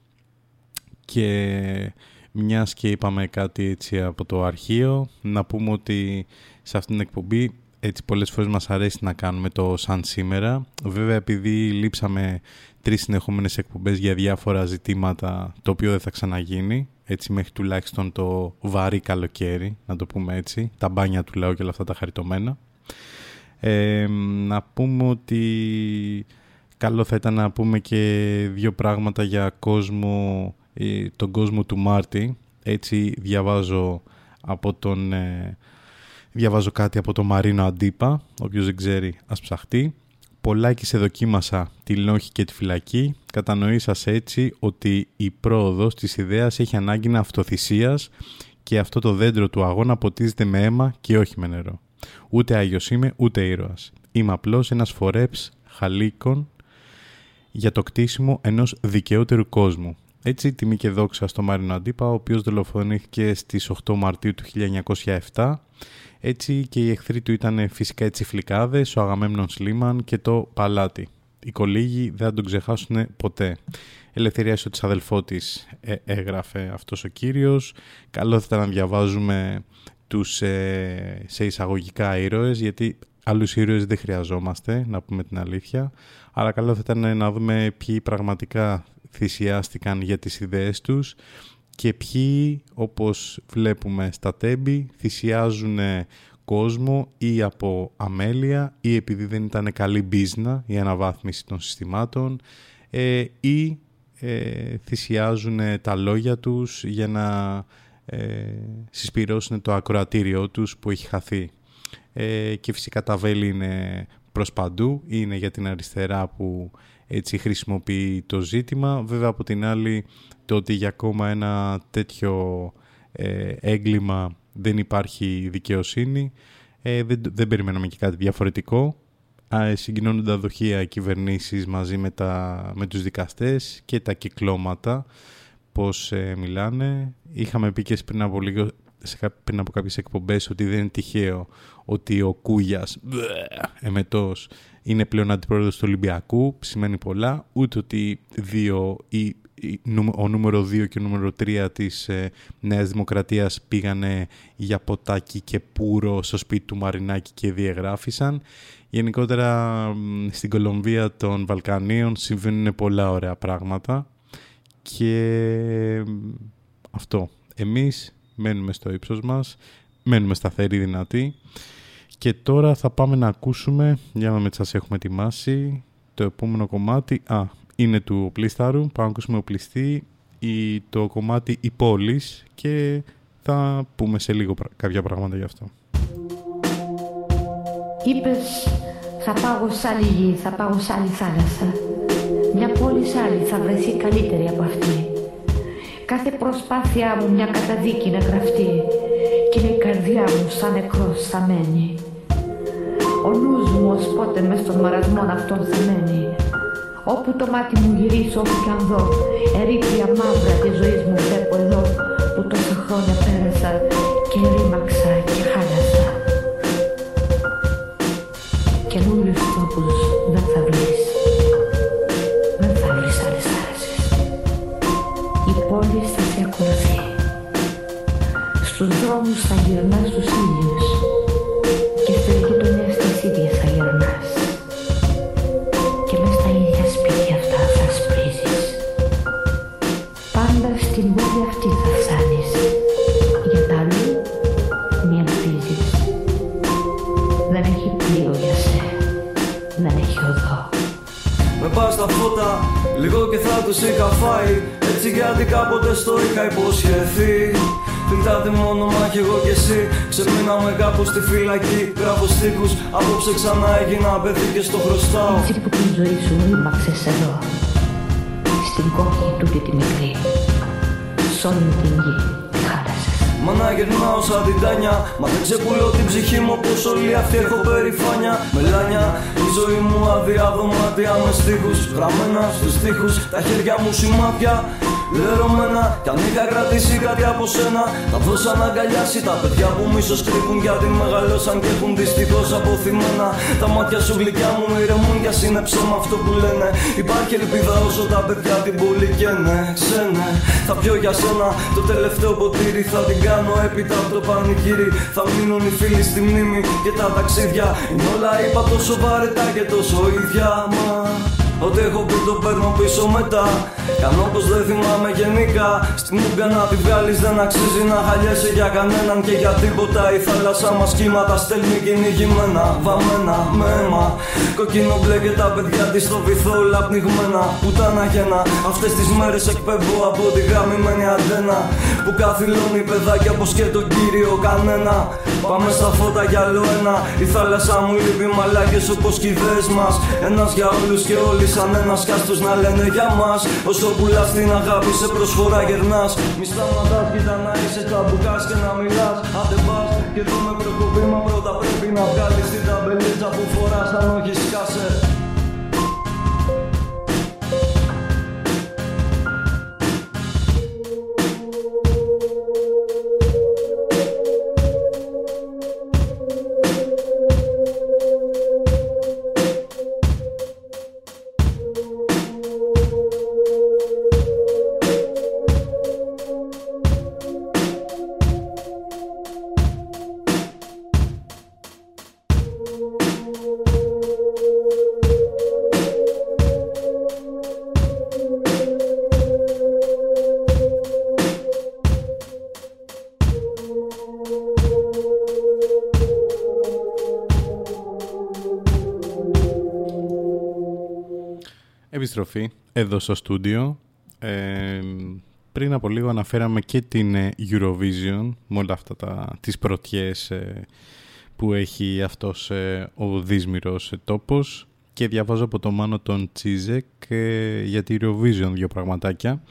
Speaker 1: και μιας και είπαμε κάτι έτσι από το αρχείο, να πούμε ότι σε αυτήν την εκπομπή έτσι πολλές φορές μας αρέσει να κάνουμε το σαν σήμερα. Βέβαια επειδή λείψαμε τρεις συνεχόμενες εκπομπές για διάφορα ζητήματα, το οποίο δεν θα ξαναγίνει, έτσι μέχρι τουλάχιστον το βαρύ καλοκαίρι, να το πούμε έτσι, τα μπάνια του λαού και όλα αυτά τα χαριτωμένα. Ε, να πούμε ότι καλό θα ήταν να πούμε και δύο πράγματα για κόσμο, ε, τον κόσμο του Μάρτη. Έτσι διαβάζω από τον... Ε, διαβάζω κάτι από τον Μαρίνο Αντίπα, όποιος δεν ξέρει ας ψαχτεί. Πολλάκι σε δοκίμασα τη λόχη και τη φυλακή. Κατανοήσας έτσι ότι η πρόοδος της ιδέας έχει ανάγκη να αυτοθυσίας και αυτό το δέντρο του αγώνα ποτίζεται με αίμα και όχι με νερό. Ούτε Άγιος είμαι, ούτε ήρωας. Είμαι απλώς ένας φορέψ χαλίκων για το κτίσιμο ενός δικαιότερου κόσμου. Έτσι, τιμή και δόξα στο Μάρινο Αντίπα, ο οποίος δολοφονήθηκε στις 8 Μαρτίου του 1907. Έτσι και οι εχθροί του ήταν φυσικά οι τσιφλικάδες, ο Αγαμέμνον Σλίμαν και το Παλάτι. Οι κολίγοι δεν θα τον ξεχάσουν ποτέ. Ελευθερία της αδελφός της ε, έγραφε αυτός ο κύριος. Καλό θα ήταν να διαβάζουμε τους ε, σε εισαγωγικά ήρωες γιατί άλλους ήρωες δεν χρειαζόμαστε να πούμε την αλήθεια. Αλλά καλό θα ήταν να δούμε ποιοι πραγματικά θυσιάστηκαν για τις ιδέες τους και ποιοι όπως βλέπουμε στα τέμπη θυσιάζουν κόσμο ή από αμέλεια ή επειδή δεν ήταν καλή μπίζνα η αναβάθμιση των συστημάτων ε, ή ε, θυσιάζουν τα λόγια τους για να ε, συσπυρώσουν το ακροατήριό τους που έχει χαθεί. Ε, και φυσικά τα βέλη είναι προς παντού, είναι για την αριστερά που έτσι χρησιμοποιεί το ζήτημα. Βέβαια από την άλλη το ότι για ακόμα ένα τέτοιο ε, έγκλημα δεν υπάρχει δικαιοσύνη ε, δεν, δεν περιμέναμε και κάτι διαφορετικό. Συγκοινώνονται δοχεία κυβερνήσεις μαζί με, τα, με τους δικαστές και τα κυκλώματα πώς ε, μιλάνε. Είχαμε πει και πριν από, λίγο, σε, πριν από κάποιες εκπομπές ότι δεν είναι τυχαίο ότι ο Κούγιας, εμετός, είναι πλέον αντιπρόεδρος του Ολυμπιακού, σημαίνει πολλά, ούτε ότι δύο ή ο νούμερο 2 και ο νούμερο 3 της ε, Νέας Δημοκρατίας πήγανε για ποτάκι και πουρο στο σπίτι του Μαρινάκη και διαγράφησαν. Γενικότερα στην Κολομβία των Βαλκανίων συμβαίνουν πολλά ωραία πράγματα και αυτό. Εμείς μένουμε στο ύψος μας, μένουμε σταθεροί δυνατοί και τώρα θα πάμε να ακούσουμε, για να με σας έχουμε ετοιμάσει, το επόμενο κομμάτι. Α, είναι του Πλίσταρου. Πάμε να ακούσουμε ο Πλιστή ή το κομμάτι «Η πόλης» και θα πούμε σε λίγο κάποια πράγματα γι' αυτό.
Speaker 10: Είπες θα πάω σ' άλλη γη, θα πάω σ' άλλη θάλασσα. Μια πόλη σ' άλλη θα βρεθεί καλύτερη από αυτή. Κάθε προσπάθειά μου μια καταδίκη να γραφτεί και είναι η καρδιά μου σαν νεκρός θα μένει. Ο νους μου ως πότε μες στον μαρασμό αυτόν θα μένει Όπου το μάτι μου γυρίσω, όπου κι αν δω, ερήπια μαύρα της ζωής μου βλέπω εδώ, που τόσα χρόνια πέρασα και ρήμαξα
Speaker 11: τους είχα φάει. Έτσι γιατί κάποτε στο είχα υποσχεθεί. Πιτάτε μόνο μάχη εγώ και εσύ. Ξεμείναμε κάπου στη φυλακή Γράφω στίχους. Απόψε ξανά έγινα παιδί και στο χρωστάω.
Speaker 10: Έτσι που την ζωή σου ρήμαξες εδώ. Στην κόκκι τούτη τη μικρή. Σ' όλη την γη
Speaker 11: Μα να γυρνάω σαν την τάνια. Μα δεν ξεπουλώ την ψυχή μου όπως όλοι αυτοί έχω περηφάνια Μελάνια, η ζωή μου άδεια δωμάτια με στίχους. Γραμμένα στους στίχους, τα χέρια μου σημάδια Λερωμένα κι αν είχα κρατήσει κάτι από σένα Θα δώσα να αγκαλιάσει τα παιδιά που μίσος κρύβουν Γιατί μεγαλώσαν και έχουν δυστυχώς αποθυμένα. Τα μάτια σου γλυκιά μου ηρεμούν κι ας είναι ψέμα αυτό που λένε. Υπάρχει ελπίδα όσο τα παιδιά την πολύ καίνε Ξένε, θα πιω για σένα το τελευταίο ποτήρι Θα την κάνω έπειτα από το πανηγύρι. Θα μείνουν οι φίλοι στη μνήμη και τα ταξίδια. Είναι όλα είπα τόσο βαρετά και τόσο ίδια Μα Ό,τι έχω πει το παίρνω πίσω μετά. Κάνω πως δεν θυμάμαι γενικά. Στη μούγκα να τη βγάλεις δεν αξίζει να χαλιέσαι για κανέναν Και για τίποτα. Η θάλασσα μας κύματα στέλνει κυνηγημένα Βαμμένα με αίμα Κοκκίνο μπλε και τα παιδιά της στο βυθό όλα πνιγμένα. Πουτάνα γένα Αυτές τις μέρες εκπέμπω από τη γραμμημένη αντένα. Που καθυλώνει παιδάκια πως και τον κύριο κανένα. Πάμε στα φώτα για άλλο ένα. Η θάλασσα μου λείπει μαλάκες όπως κι μας. Ένας για όλους και όλοι σαν ένα κάστος να λένε για μας. Όσο πουλάς την αγάπη σε προσφορά γερνάς. Μη σταματάς κοίτα να είσαι τσαμπουκάς και να μιλάς. Άντε πας και δούμε προκοπή μα πρώτα πρέπει να βγάλεις την ταμπελίτσα που φοράς. Αν όχι σκάσε
Speaker 1: επιστροφή εδώ στο στούντιο. Ε, πριν από λίγο αναφέραμε και την ε, Eurovision με όλα αυτά τα, τις πρωτιές ε, που έχει αυτός ο δύσμυρος τόπος και διαβάζω από το Μάνο τον Τσίζεκ για τη Eurovision δύο πραγματάκια.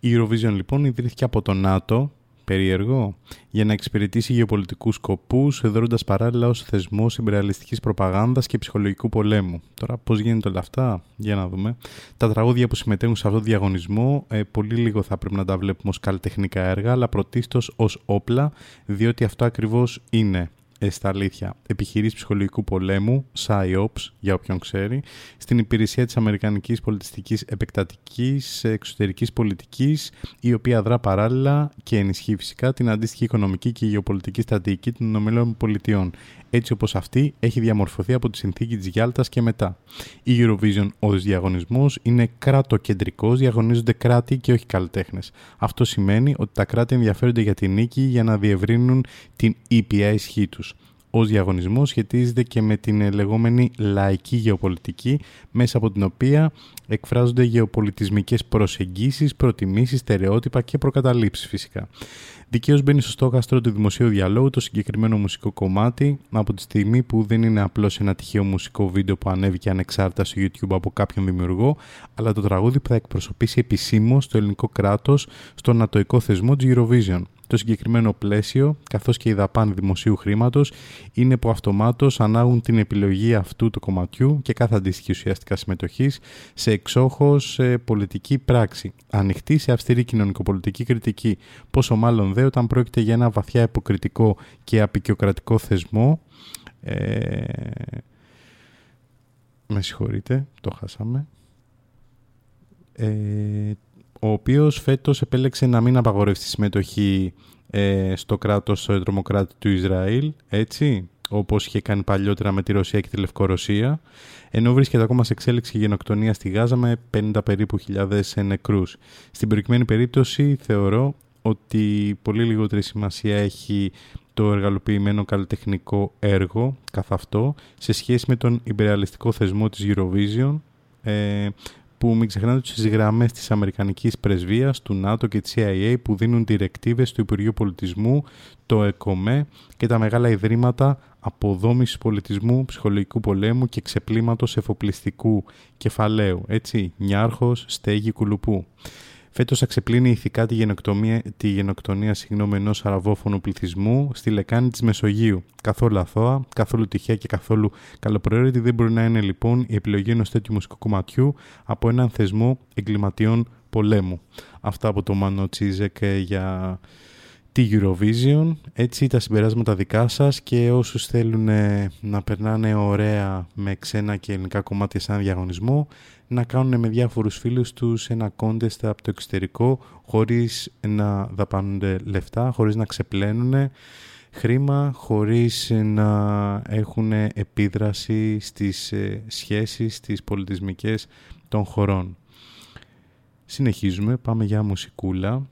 Speaker 1: Η Eurovision λοιπόν ιδρύθηκε από το ΝΑΤΟ Περίεργο. Για να εξυπηρετήσει γεωπολιτικούς σκοπούς, εδρώντα παράλληλα ως θεσμός υπεραλιστική προπαγάνδας και ψυχολογικού πολέμου. Τώρα, πώς γίνεται όλα αυτά, για να δούμε. Τα τραγούδια που συμμετέχουν σε αυτό το διαγωνισμό, ε, πολύ λίγο θα πρέπει να τα βλέπουμε ως καλλιτεχνικά έργα, αλλά πρωτίστως ως όπλα, διότι αυτό ακριβώς είναι ε, στα αλήθεια επιχειρήσεις ψυχολογικού πολέμου, PSYOPS για όποιον ξέρει, στην υπηρεσία της Αμερικανικής Πολιτιστικής Επεκτατικής Εξωτερικής Πολιτικής, η οποία δρά παράλληλα και ενισχύει φυσικά την αντίστοιχη οικονομική και γεωπολιτική στρατηγική των ΗΠΑ, έτσι όπως αυτή έχει διαμορφωθεί από τη συνθήκη της Γιάλτας και μετά. Η Eurovision ως διαγωνισμός είναι κράτο-κεντρικός, διαγωνίζονται κράτη και όχι καλλιτέχνες. Αυτό σημαίνει ότι τα κράτη ενδιαφέρονται για την νίκη για να διευρύνουν την ήπια ισχύ τους ως διαγωνισμός σχετίζεται και με την λεγόμενη λαϊκή γεωπολιτική, μέσα από την οποία εκφράζονται γεωπολιτισμικές προσεγγίσεις, προτιμήσεις, στερεότυπα και προκαταλήψεις φυσικά. Δικαίως μπαίνει στο στόχαστρο του δημοσίου διαλόγου το συγκεκριμένο μουσικό κομμάτι από τη στιγμή που δεν είναι απλώς ένα τυχαίο μουσικό βίντεο που ανέβηκε ανεξάρτητα στο YouTube από κάποιον δημιουργό, αλλά το τραγούδι που θα εκπροσωπήσει επισήμως το ελληνικό κράτος στον ατοικό θεσμό της Eurovision. Το συγκεκριμένο πλαίσιο, καθώς και η δαπάνη δημοσίου χρήματος, είναι που αυτομάτως ανάγουν την επιλογή αυτού του κομματιού και κάθε αντίστοιχη ουσιαστικά συμμετοχής σε εξόχως πολιτική πράξη, ανοιχτή σε αυστηρή κοινωνικοπολιτική κριτική, πόσο μάλλον δε όταν πρόκειται για ένα βαθιά υποκριτικό και απεικιοκρατικό θεσμό, ε... με συγχωρείτε, το χάσαμε. Ε, ο οποίος φέτος επέλεξε να μην απαγορεύσει τη συμμετοχή ε, στο κράτος στο τρομοκράτη του Ισραήλ, έτσι, όπως είχε κάνει παλιότερα με τη Ρωσία και τη Λευκορωσία, ενώ βρίσκεται ακόμα σε εξέλιξη γενοκτονία στη Γάζα με 50 περίπου χιλιάδες νεκρούς. Στην προηγουμένη περίπτωση θεωρώ ότι πολύ λιγότερη σημασία έχει το εργαλοποιημένο καλλιτεχνικό έργο καθ' αυτό σε σχέση με τον υπεραλιστικό θεσμό της Eurovision ε, που μην ξεχνάτε τις γραμμές της Αμερικανικής Πρεσβείας, του ΝΑΤΟ και της CIA που δίνουν διρεκτίβες του Υπουργείου Πολιτισμού, το ΕΚΟΜΕ και τα μεγάλα ιδρύματα αποδόμησης πολιτισμού, ψυχολογικού πολέμου και ξεπλήματος εφοπλιστικού κεφαλαίου, έτσι, Νιάρχος, Στέγη, Κουλουπού. Φέτος θα ξεπλύνει ηθικά τη γενοκτονία, τη γενοκτονία συγγνώμη, ενός αραβόφωνου πληθυσμού στη λεκάνη της Μεσογείου. Καθόλου αθώα, καθόλου τυχαία και καθόλου καλοπροαίρετη δεν μπορεί να είναι λοιπόν η επιλογή ενός τέτοιου μουσικού κομματιού από έναν θεσμό εγκληματιών πολέμου. Αυτά από το Μάνο Τσίζεκ για τη Eurovision. Έτσι τα συμπεράσματα δικά σας και όσους θέλουν να περνάνε ωραία με ξένα και ελληνικά κομμάτια σαν διαγωνισμό να κάνουν με διάφορους φίλους τους ένα κόντεστ από το εξωτερικό χωρίς να δαπάνονται λεφτά, χωρίς να ξεπλένουν χρήμα, χωρίς να έχουν επίδραση στις ε, σχέσεις, στις πολιτισμικές των χωρών. Συνεχίζουμε, πάμε για μουσικούλα.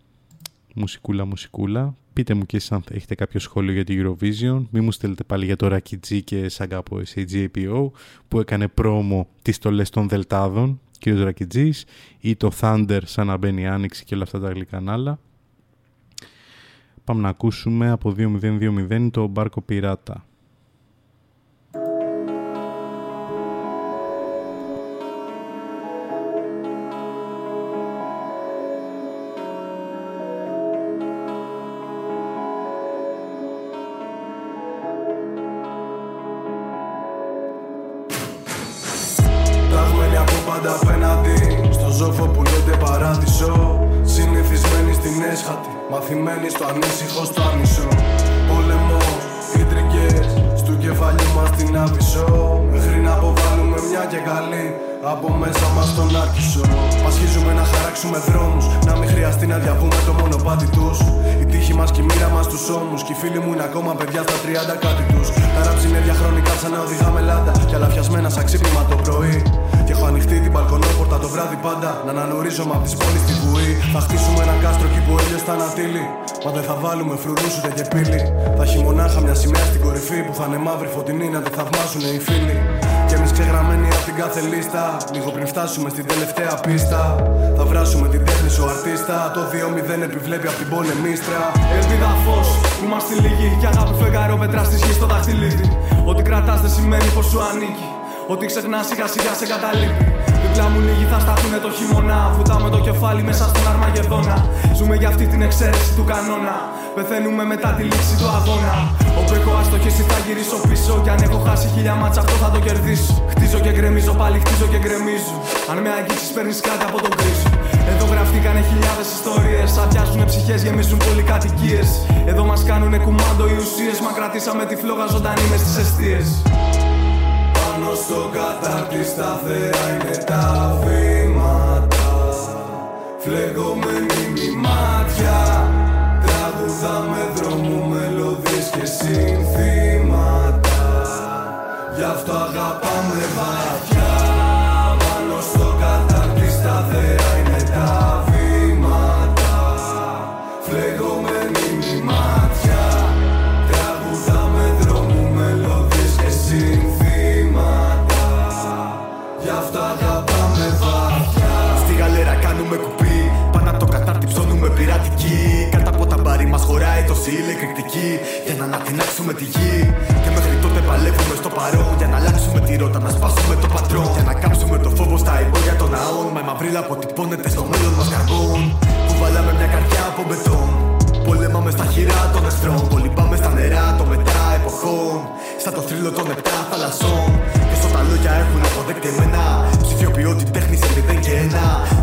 Speaker 1: Μουσικούλα, μουσικούλα. Πείτε μου και εσείς αν έχετε κάποιο σχόλιο για την Eurovision. Μην μου στέλνετε πάλι για το Raki και Σαγκάπο SAGAPO που έκανε πρόμο τις στολές των Δελτάδων, κ. Ρακιτζής, ή το Thunder σαν να μπαίνει άνοιξη και όλα αυτά τα γλυκανάλα. Πάμε να ακούσουμε από 2020 το Μπάρκο Πειράτα.
Speaker 9: Επιβλέπει από την πολεμίστρα Ελπίδα φως που είμαστε λίγοι Κι αγάπη φεγγάρο πετρά στη γης στο δαχτυλίδι Ό,τι κρατάς δεν σημαίνει πως σου ανήκει Ότι ξεχνάς σιγά σιγά σε καταλείπει. Δίπλα μου λίγοι θα σταθούνε το χειμώνα. Βουτάμε το κεφάλι μέσα στον Αρμαγεδόνα. Ζούμε για αυτή την εξαίρεση του κανόνα. Πεθαίνουμε μετά τη λήξη του αγώνα. Όπου έχω αστοχήσει θα γυρίσω πίσω. Κι αν έχω χάσει χίλια μάτσα αυτό θα το κερδίσω. Χτίζω και γκρεμίζω, πάλι χτίζω και γκρεμίζω. Αν με αγγίξεις παίρνεις κάτι από τον κρίσο. Εδώ γραφτήκανε χιλιάδες ιστορίες. Αδειάζουν ψυχές, γεμίζουν πολυκατοικίες. Εδώ μας κάνουνε κουμάντο οι ουσίες. Μα κρατήσαμε τη φλόγα ζωντανή μες στις αιστείες. Πάνω στο κατάρτι σταθερά είναι τα βήματα. Φλεγόμενη μάτια. Τραγουδάμε δρόμου μελωδίες και συνθήματα. Γι' αυτό αγαπάμε βαθιά.
Speaker 12: Τόση ηλεκτρική. Για να ανατινάξουμε τη γη. Και μέχρι τότε παλεύουμε στο παρόν. Για να αλλάξουμε τη ρότα, να σπάσουμε το πατρόν. Για να κάψουμε το φόβο στα υπόγεια των ναών. Μα η μαυρίλα αποτυπώνεται στο μέλλον μας καρμπών. Που βάλαμε μια καρδιά από μπετόν. Πολεμάμε στα χειρά των εχθρών. Κολυμπάμε στα νερά των μετά εποχών. Σαν το θρύλο των επτά θαλασσών. Και στο τα λόγια έχουν αποδεκτεμένα. Ψηφιοποιώ την τέχνη σε 0 και 1.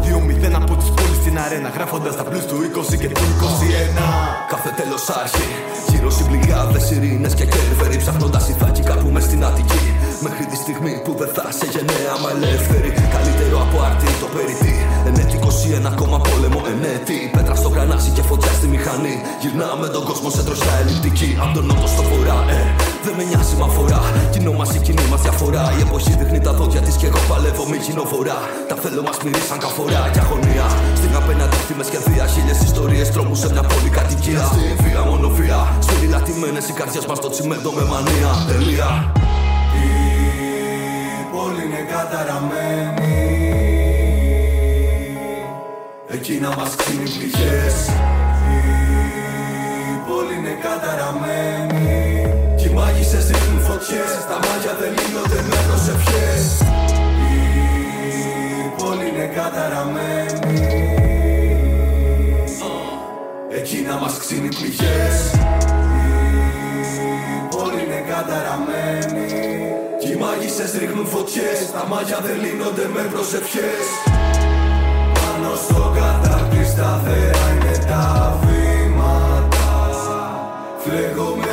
Speaker 12: 2-0 από τι πόλεις στην αρένα. Γράφοντας τα blues του 20 και του 21.
Speaker 13: Κάθε τέλος άρχη. Γύρω συμπληγάδες, ειρήνες και κέρβεροι. Ψάχνοντας ηθάκι κάπου με στην Αττική. Μέχρι τη στιγμή που δεν θα σε γενναία μα ελεύθερη. Καλύτερο από άρτη το περιττή. Ενέτη 21 ακόμα πόλεμο, ενέτη. Πέτρα στο γρανάζι και φωτιά στη μηχανή. Γυρνάμε τον κόσμο σε τροσιά ελλειπτική. Από τον νότο στο βορρά, ε. Δεν με νοιάζει μα φορά. Κοινό μας η κοινή μας διαφορά. Η εποχή δείχνει τα δόντια της και εγώ παλεύω μη γίνω βορρά. Τα θέλω μας μυρίσαν καφορά και αγωνία. Στην απέναντι θυμέ και βία. Χίλιες ιστορίες τρόμου σε μια πόλη κατοικία. Στην βία μόνο βία. Σφυριλατημένε οι καρδιές μας στο τσιμέντο με μανία. Τελεία.
Speaker 9: Η πόλη είναι καταραμένη Εκεί να μας ξύνει πληγές Η πόλη είναι καταραμένη Κι οι μάγισσες ρίχνουν φωτιές Τα μάτια δεν λύνονται με προσευχές Η πόλη είναι καταραμένη. Εκεί να μας ξύνει πληγές Η πόλη είναι καταραμένη. Κι οι μάγισσες ρίχνουν φωτιές. Τα μάτια δεν λύνονται με προσευχές. Πάνω στο κατάρτι σταθερά είναι τα βήματα. Φλεγόμενη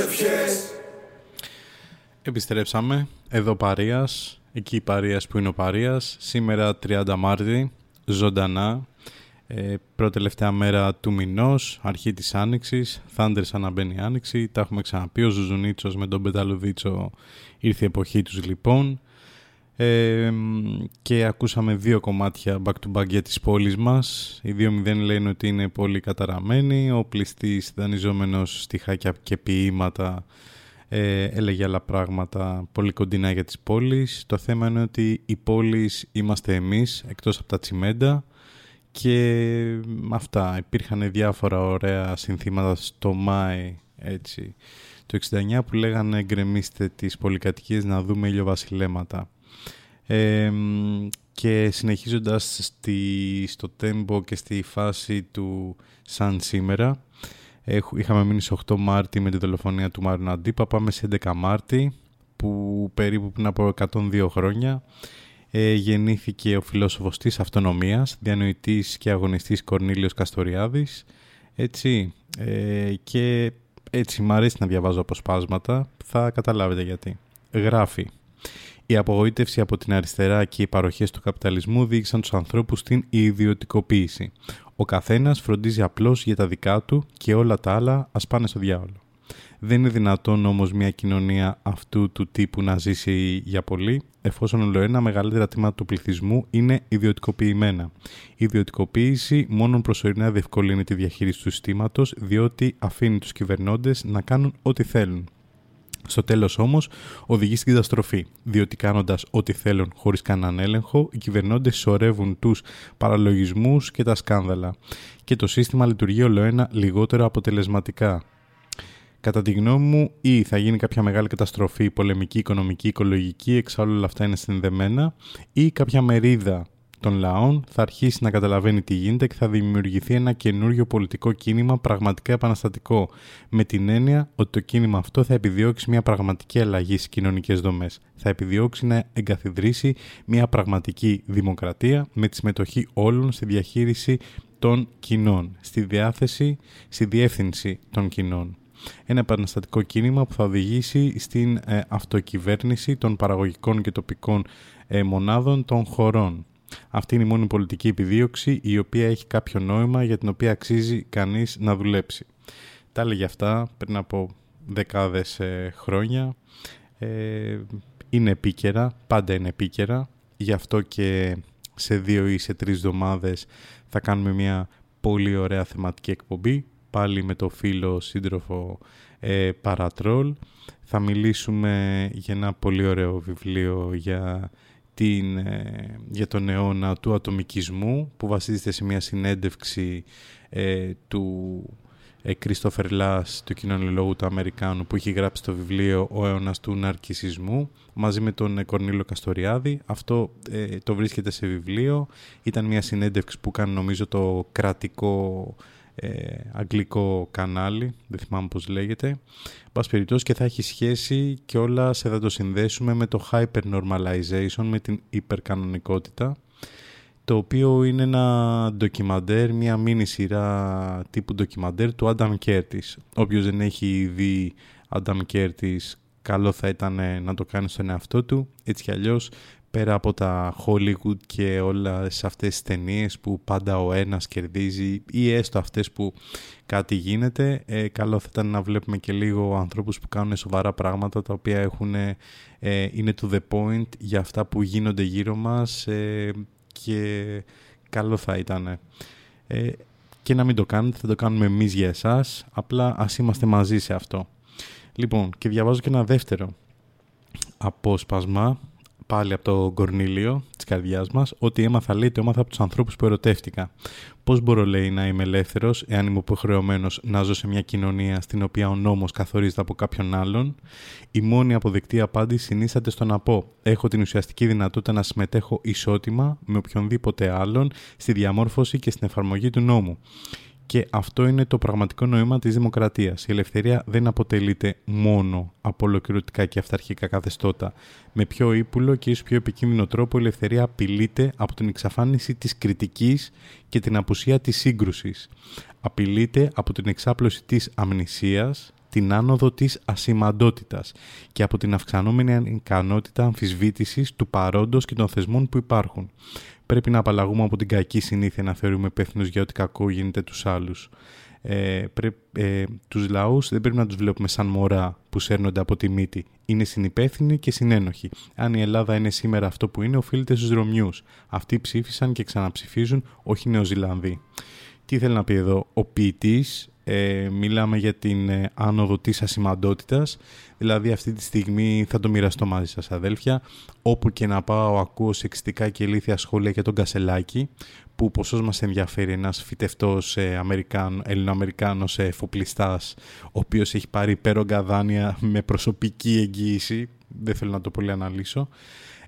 Speaker 9: λύνονται με προσευχές
Speaker 1: Επιστρέψαμε. Εδώ Παρίας. Εκεί Παρίας που είναι ο Παρίας. Σήμερα 30 Μάρτη. Ζωντανά. Ε, πρώτη τελευταία μέρα του μηνός. Αρχή της Άνοιξης. Thunder σαν να μπαίνει η Άνοιξη. Τα έχουμε ξαναπεί. Ο Ζουζουνίτσος με τον Πεταλουδίτσο ήρθε η εποχή τους λοιπόν. Ε, και ακούσαμε δύο κομμάτια back to back για τις πόλεις μας. Οι 2-0 λένε ότι είναι πολύ καταραμένοι. Ο πληστής δανειζόμενος στιχάκια και ποίηματα ε, έλεγε άλλα πράγματα πολύ κοντινά για τις πόλεις. Το θέμα είναι ότι οι πόλεις είμαστε εμείς, εκτός από τα τσιμέντα και με αυτά υπήρχαν διάφορα ωραία συνθήματα στο Μάη έτσι, το 69 που λέγανε γκρεμίστε τις πολυκατοικίες να δούμε ηλιοβασιλέματα. Ε, και συνεχίζοντας στη, στο τέμπο και στη φάση του σαν σήμερα Έχ- είχαμε μείνει στις 8 Μάρτη με τη δολοφονία του Μάρου Αντίπα πάμε σε 11 Μάρτη που περίπου πριν από 102 χρόνια ε, γεννήθηκε ο φιλόσοφος της αυτονομίας διανοητής και αγωνιστής Κορνήλιος Καστοριάδης έτσι ε, και έτσι μ' αρέσει να διαβάζω αποσπάσματα θα καταλάβετε γιατί. Γράφει Η απογοήτευση από την αριστερά και οι παροχές του καπιταλισμού διήγησαν τους ανθρώπους στην ιδιωτικοποίηση. Ο καθένας φροντίζει απλώς για τα δικά του και όλα τα άλλα ας πάνε στο διάολο. Δεν είναι δυνατόν όμως μια κοινωνία αυτού του τύπου να ζήσει για πολύ, εφόσον ολοένα μεγαλύτερα τμήματα του πληθυσμού είναι ιδιωτικοποιημένα. Η ιδιωτικοποίηση μόνο προσωρινά διευκολύνει τη διαχείριση του συστήματος, διότι αφήνει τους κυβερνώντες να κάνουν ό,τι θέλουν. Στο τέλος όμως οδηγεί στην καταστροφή, διότι κάνοντας ό,τι θέλουν χωρίς κανέναν έλεγχο, οι κυβερνώντες σωρεύουν τους παραλογισμούς και τα σκάνδαλα. Και το σύστημα λειτουργεί ολοένα λιγότερο αποτελεσματικά. Κατά τη γνώμη μου, ή θα γίνει κάποια μεγάλη καταστροφή, πολεμική, οικονομική, οικολογική, εξάλλου όλα αυτά είναι συνδεμένα, ή κάποια μερίδα των λαών θα αρχίσει να καταλαβαίνει τι γίνεται και θα δημιουργηθεί ένα καινούριο πολιτικό κίνημα πραγματικά επαναστατικό, με την έννοια ότι το κίνημα αυτό θα επιδιώξει μια πραγματική αλλαγή στις κοινωνικές δομές. Θα επιδιώξει να εγκαθιδρύσει μια πραγματική δημοκρατία με τη συμμετοχή όλων στη διαχείριση των κοινών, στη διάθεση, στη διεύθυνση των κοινών. Ένα επαναστατικό κίνημα που θα οδηγήσει στην ε, αυτοκυβέρνηση των παραγωγικών και τοπικών ε, μονάδων των χωρών. Αυτή είναι η μόνη πολιτική επιδίωξη η οποία έχει κάποιο νόημα για την οποία αξίζει κανείς να δουλέψει. Τα έλεγε αυτά πριν από δεκάδες ε, χρόνια. Ε, είναι επίκαιρα, πάντα είναι επίκαιρα. Γι' αυτό και σε δύο ή σε τρεις εβδομάδες θα κάνουμε μια πολύ ωραία θεματική εκπομπή. Πάλι με το φίλο σύντροφο ε, Παρατρόλ. Θα μιλήσουμε για ένα πολύ ωραίο βιβλίο για την, ε, για τον αιώνα του ατομικισμού που βασίζεται σε μια συνέντευξη ε, του Κρίστοφερ Λάς, του κοινωνιολόγου του Αμερικάνου που έχει γράψει το βιβλίο «Ο αιώνας του ναρκισισμού» μαζί με τον Κορνίλο Καστοριάδη. Αυτό ε, το βρίσκεται σε βιβλίο. Ήταν μια συνέντευξη που κάνει νομίζω το κρατικό ε, αγγλικό κανάλι, δεν θυμάμαι πώς λέγεται. Πας περιπτώσει και θα έχει σχέση και όλα σε θα το συνδέσουμε με το hypernormalization, με την υπερκανονικότητα, το οποίο είναι ένα ντοκιμαντέρ, μια μίνι σειρά τύπου ντοκιμαντέρ του Adam Curtis. Όποιος δεν έχει δει Adam Curtis, καλό θα ήταν να το κάνει στον εαυτό του. Έτσι κι αλλιώς πέρα από τα Hollywood και όλα σε αυτές τις ταινίες που πάντα ο ένας κερδίζει ή έστω αυτές που κάτι γίνεται, ε, καλό θα ήταν να βλέπουμε και λίγο ανθρώπους που κάνουν σοβαρά πράγματα τα οποία έχουν, ε, είναι to the point για αυτά που γίνονται γύρω μας ε, και καλό θα ήταν. Ε, και να μην το κάνετε, θα το κάνουμε εμείς για εσάς, απλά ας είμαστε μαζί σε αυτό. Λοιπόν, και διαβάζω και ένα δεύτερο απόσπασμα πάλι από το κορνίλιο της καρδιάς μας, ότι έμαθα, λέει, το έμαθα από τους ανθρώπους που ερωτεύτηκα. Πώς μπορώ, λέει, να είμαι ελεύθερος, εάν είμαι υποχρεωμένος να ζω σε μια κοινωνία στην οποία ο νόμος καθορίζεται από κάποιον άλλον; Η μόνη αποδεκτή απάντηση συνίσταται στο να πω: Έχω την ουσιαστική δυνατότητα να συμμετέχω ισότιμα με οποιονδήποτε άλλον στη διαμόρφωση και στην εφαρμογή του νόμου. Και αυτό είναι το πραγματικό νόημα της δημοκρατίας. Η ελευθερία δεν αποτελείται μόνο από ολοκληρωτικά και αυταρχικά καθεστώτα. Με πιο ύπουλο και ίσως πιο επικίνδυνο τρόπο η ελευθερία απειλείται από την εξαφάνιση της κριτικής και την απουσία της σύγκρουσης. Απειλείται από την εξάπλωση της αμνησίας, την άνοδο της ασημαντότητας και από την αυξανόμενη ικανότητα αμφισβήτησης του παρόντος και των θεσμών που υπάρχουν πρέπει να απαλλαγούμε από την κακή συνήθεια να θεωρούμε υπεύθυνους για ό,τι κακό γίνεται τους άλλους. Ε, πρέ, ε, τους λαούς δεν πρέπει να τους βλέπουμε σαν μωρά που σέρνονται από τη μύτη. Είναι συνυπεύθυνοι και συνένοχοι. Αν η Ελλάδα είναι σήμερα αυτό που είναι, οφείλεται στους Ρωμιούς. Αυτοί ψήφισαν και ξαναψηφίζουν, όχι Νεοζηλανδοί. Τι θέλει να πει εδώ, ο ποιητής ε, μιλάμε για την ε, άνοδο της ασημαντότητας, δηλαδή αυτή τη στιγμή θα το μοιραστώ μαζί σας αδέλφια, όπου και να πάω ακούω σεξιστικά και ηλίθια σχόλια για τον Κασελάκη, που ποσός μας ενδιαφέρει ένας φυτευτός ε, Αμερικάν, Ελληνοαμερικάνος ε, φοπλιστάς, ο οποίος έχει πάρει υπέρογκα δάνεια με προσωπική εγγύηση, δεν θέλω να το πολύ αναλύσω.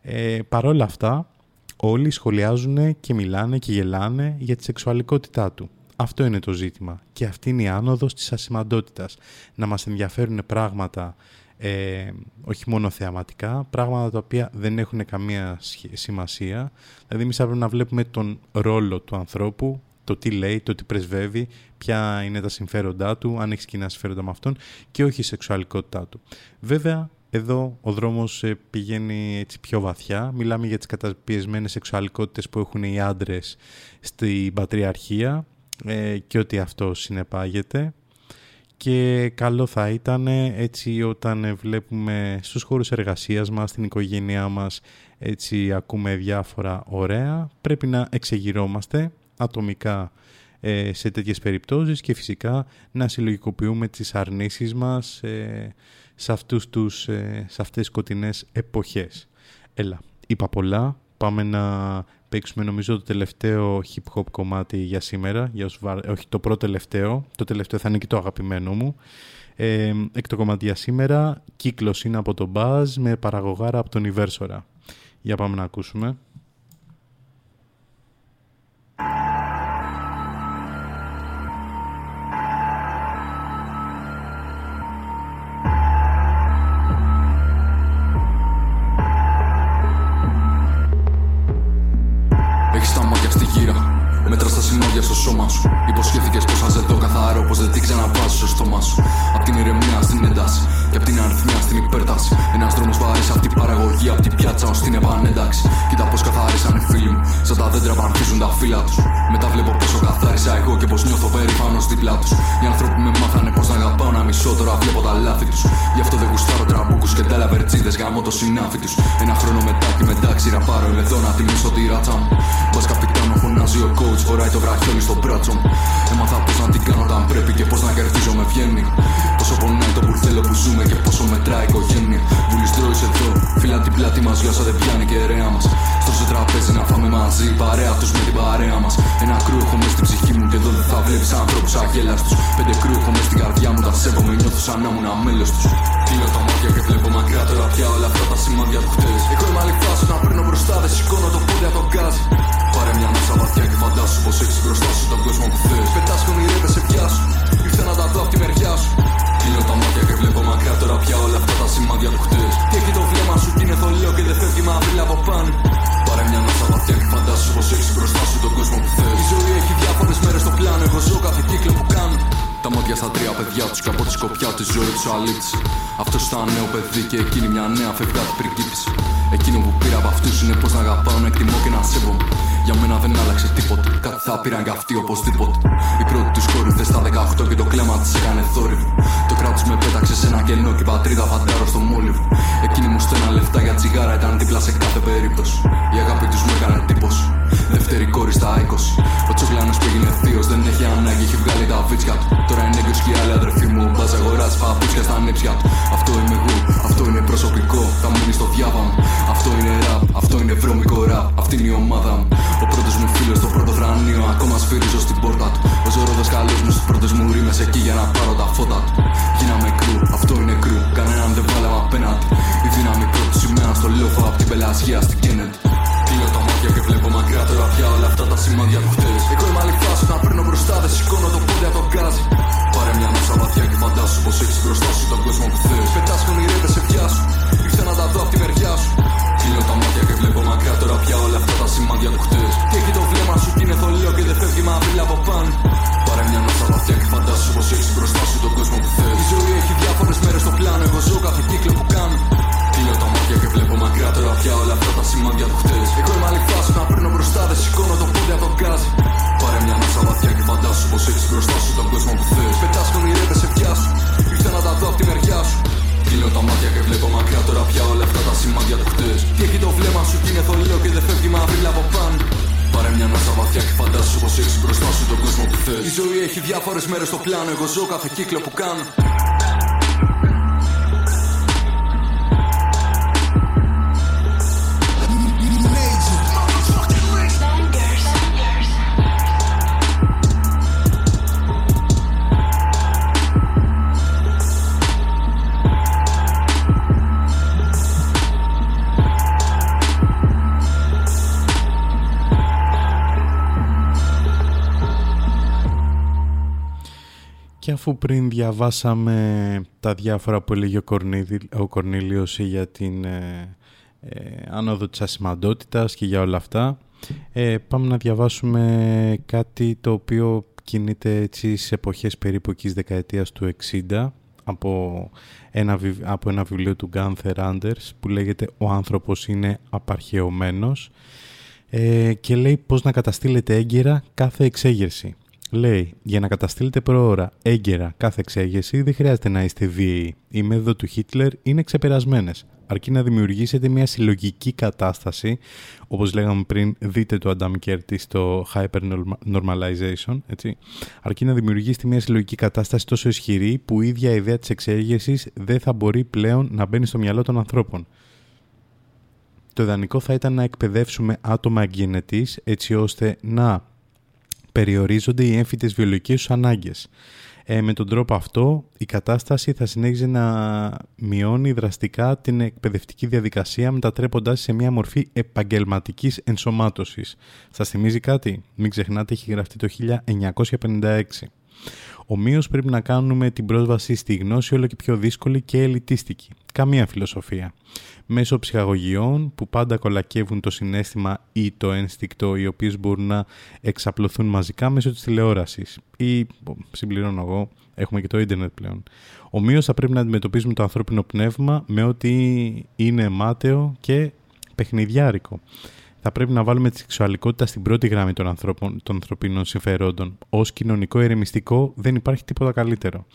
Speaker 1: Ε, παρόλα αυτά, όλοι σχολιάζουν και μιλάνε και γελάνε για τη σεξουαλικότητά του. Αυτό είναι το ζήτημα και αυτή είναι η άνοδος της ασημαντότητας. Να μας ενδιαφέρουν πράγματα ε, όχι μόνο θεαματικά, πράγματα τα οποία δεν έχουν καμία σημασία. Δηλαδή εμείς πρέπει να βλέπουμε τον ρόλο του ανθρώπου, το τι λέει, το τι πρεσβεύει, ποια είναι τα συμφέροντά του, αν έχει κοινά συμφέροντα με αυτόν και όχι η σεξουαλικότητά του. Βέβαια, εδώ ο δρόμος ε, πηγαίνει έτσι πιο βαθιά. Μιλάμε για τις καταπιεσμένες σεξουαλικότητες που έχουν οι άντρες στην πατριαρχία ε, και ότι αυτό συνεπάγεται. Και καλό θα ήταν έτσι όταν βλέπουμε στους χώρους εργασίας μας, στην οικογένειά μας, έτσι ακούμε διάφορα ωραία. Πρέπει να εξεγυρώμαστε ατομικά ε, σε τέτοιες περιπτώσεις και φυσικά να συλλογικοποιούμε τις αρνήσεις μας σε, αυτούς τους, ε, σε αυτές τις σκοτεινές εποχές. Έλα, είπα πολλά. Πάμε να παίξουμε νομίζω το τελευταίο hip hop κομμάτι για σήμερα. Για όχι το πρώτο τελευταίο. Το τελευταίο θα είναι και το αγαπημένο μου. Ε, εκ το κομμάτι για σήμερα. Κύκλος είναι από τον Buzz με παραγωγάρα από τον Ιβέρσορα. Για πάμε να ακούσουμε.
Speaker 14: Συνόδια στο σώμα σου. Υποσχέθηκες πως θα σε δω καθαρό, πως δεν την ξαναβάζω στο στόμα σου. Απ' την ηρεμία στην ένταση και απ' την αριθμιά στην υπέρταση. Ένας δρόμος βαρύ απ' την παραγωγή, απ' την πιάτσα ως την επανένταξη. Κοίτα πώ καθάρισαν οι φίλοι μου, σαν τα δέντρα που αρχίζουν τα φύλλα τους. Μετά βλέπω πόσο καθάρισα εγώ και πως νιώθω περήφανο δίπλα τους. Οι άνθρωποι με μάθανε πως να αγαπάω να μισώ, τώρα βλέπω τα λάθη τους. Γι' αυτό δεν γουστάρω τραμπούκους και τέλα βερτζίδε γάμω το συνάφι τους. Ένα χρόνο μετά και μετά ξηραπάρω εδώ να τιμήσω τη ράτσα μου. Μπας καπιτάνο φωνάζει ο coach φοράει το βραχιόλι στο μπράτσο μου. Έμαθα πώ να την κάνω όταν πρέπει και πώ να κερδίζω με βγαίνει. Πόσο πονάει το μπουρθέλο που ζούμε και πόσο μετράει η οικογένεια. Βουλή τρώει εδώ, φίλα την πλάτη μας, γλώσσα δεν πιάνει και ρέα μας. Στο τραπέζι να φάμε μαζί, παρέα τους με την παρέα μας. Ένα κρού έχω μες στην ψυχή μου και εδώ δεν θα βλέπεις ανθρώπους αγέλαστους. Πέντε κρού έχω μες στην καρδιά μου, τα σέβομαι, νιώθω σαν να ήμουν αμέλος τους. Κλείνω τα μάτια και βλέπω μακριά τώρα πια όλα αυτά τα σημάδια του χτες. Εγώ είμαι άλλη φάση να παίρνω μπροστά, δεν σηκώνω το πόδι από τον γκάζι. Πάρε μια μέσα βαθιά και φαντάσου πως έχει μπροστά σου τον κόσμο που θες. Πετάς ονειρεύε σε πιά σου. Ήρθε να τα δω από τη μεριά σου. Κλείνω τα μάτια και βλέπω μακριά τώρα πια όλα αυτά τα σημάδια του χτες. Τι έχει το βλέμμα σου και είναι θολό και δεν φεύγει μαύρη από πάνω. Πάρε μια μέσα βαθιά και φαντάσου πως έχεις μπροστά σου τον κόσμο που θες. Η ζωή έχει διάφορες μέρες στο πλάνο. Εγώ ζω κάθε κύκλο που κάνω. Τα μάτια στα τρία παιδιά τους και από τη σκοπιά τη ζωή τους αλήτης. Αυτός ήταν νέο παιδί και εκείνη μια νέα φευγάτη πριγκίπης. Εκείνο που πήρα από αυτούς είναι πως να αγαπάω, να εκτιμώ και να σέβομαι. Για μένα δεν άλλαξε τίποτα. Κάτι θα πήραν κι αυτοί οπωσδήποτε. Η πρώτη τους κόρυφε στα 18 και το κλέμα της έκανε θόρυβο. Το κράτος με πέταξε σε ένα κενό και η πατρίδα φαντάρω στο μόλιβο. Εκείνη μου στένα λεφτά για τσιγάρα ήταν δίπλα σε κάθε περίπτωση. Η αγάπη τους μου έκανε εντύπωση. Δεύτερη κόρη στα 20. Ο τσοκλάνος που έγινε θείος δεν έχει ανάγκη, έχει βγάλει τα βίτσια του. Τώρα είναι έγκυος και η άλλη αδερφή μου. Μπάζα αγοράζει παπούτσια στα νύψια του. Αυτό είμαι εγώ, αυτό είναι προσωπικό. Θα μείνει στο διάβα μου. Αυτό είναι ραπ, αυτό είναι βρώμικο ραπ. Αυτή είναι η ομάδα μου. Ο πρώτος μου φίλος στο πρώτο θρανίο, ακόμα σφυρίζω στην πόρτα του. Ο ζωρό δασκαλό μου στους πρώτε μου ρήμες εκεί για να πάρω τα φώτα του. Γίναμε κρού, αυτό είναι κρού. Κανέναν δεν βάλαμε απέναντι. Η δύναμη πρώτη σημαία στο λόφο από την πελασιά στην Κέννετ. Κλείνω τα μάτια και βλέπω μακριά τώρα πια όλα αυτά τα σημάδια που χτε. Εγώ είμαι άλλη φάση να παίρνω μπροστά, δεν σηκώνω το πόδι από το γκάζι. Πάρε μια μέσα βαθιά και φαντάσου πως έχεις μπροστά σου τον κόσμο που θες. Πετάς ονειρεύε σε πιά σου. Ήρθε να τα δω από τη μεριά σου. Κλείνω τα μάτια και βλέπω μακριά τώρα πια όλα αυτά τα σημάδια που χτες. Και έχει το βλέμμα σου και είναι θολείο και δεν φεύγει μαύρη από πάνω. Πάρε μια μέσα βαθιά και φαντάσου πως έχεις μπροστά σου τον κόσμο που θες. Η ζωή έχει διάφορες μέρες στο πλάνο, εγώ ζω κάθε κύκλο που κάνω. Κλείνω τα μάτια και βλέπω μακριά τώρα πια όλα αυτά τα σημάδια του χτες. Εγώ είμαι άλλη φάση να παίρνω μπροστά, δεν σηκώνω το πόδι από τον γκάζι. Πάρε μια μέσα βαθιά και φαντάσου πως έχεις μπροστά σου τον κόσμο που θες. Πετάς ονειρεύε σε πιά σου. Ήρθε να τα δω από τη μεριά σου. Κλείνω τα μάτια και βλέπω μακριά τώρα πια όλα αυτά τα σημάδια του χτες. Τι έχει το βλέμμα σου και είναι θολείο και δεν φεύγει μαύρη από πάνω. Πάρε μια νόσα βαθιά και φαντάσου πως έχεις μπροστά σου τον κόσμο που θες. Η ζωή έχει διάφορες μέρες στο πλάνο, εγώ ζω κάθε κύκλο που κάνω.
Speaker 1: Αφού πριν διαβάσαμε τα διάφορα που έλεγε ο, Κορνήλιος για την ε, ε, άνοδο της ασημαντότητας και για όλα αυτά, ε, πάμε να διαβάσουμε κάτι το οποίο κινείται έτσι σε εποχές περίπου εκεί δεκαετίας του 60 από ένα, βιβλ- από ένα βιβλίο του Gunther Anders που λέγεται «Ο άνθρωπος είναι απαρχαιωμένος» ε, και λέει πώς να καταστήλετε έγκαιρα κάθε εξέγερση. Λέει, για να καταστήλετε προώρα έγκαιρα κάθε εξέγερση δεν χρειάζεται να είστε βίαιοι. Οι μέθοδο του Χίτλερ είναι ξεπερασμένες. Αρκεί να δημιουργήσετε μια συλλογική κατάσταση, όπως λέγαμε πριν, δείτε το Adam Kerty στο Hyper-Normalization, έτσι. Αρκεί να δημιουργήσετε μια συλλογική κατάσταση τόσο ισχυρή που η ίδια ιδέα της εξέγερσης δεν θα μπορεί πλέον να μπαίνει στο μυαλό των ανθρώπων. Το ιδανικό θα ήταν να εκπαιδεύσουμε άτομα εγγενετής έτσι ώστε να περιορίζονται οι έμφυτες βιολογικές τους ανάγκες. Ε, με τον τρόπο αυτό η κατάσταση θα συνέχιζε να μειώνει δραστικά την εκπαιδευτική διαδικασία μετατρέποντας σε μια μορφή επαγγελματικής ενσωμάτωσης. Σας θυμίζει κάτι; Μην ξεχνάτε έχει γραφτεί το 1956. Ομοίως πρέπει να κάνουμε την πρόσβαση στη γνώση όλο και πιο δύσκολη και ελιτίστικη. Καμία φιλοσοφία. Μέσω ψυχαγωγιών που πάντα κολακεύουν το συνέστημα ή το ένστικτο οι οποίες μπορούν να εξαπλωθούν μαζικά μέσω της τηλεόρασης. Ή, συμπληρώνω εγώ, έχουμε και το ίντερνετ πλέον. Ομοίως θα πρέπει να αντιμετωπίζουμε το ανθρώπινο πνεύμα με ό,τι είναι μάταιο και παιχνιδιάρικο θα πρέπει να βάλουμε τη σεξουαλικότητα στην πρώτη γραμμή των, ανθρώπων, των ανθρωπίνων συμφερόντων. Ω κοινωνικό ερεμιστικό δεν υπάρχει τίποτα καλύτερο.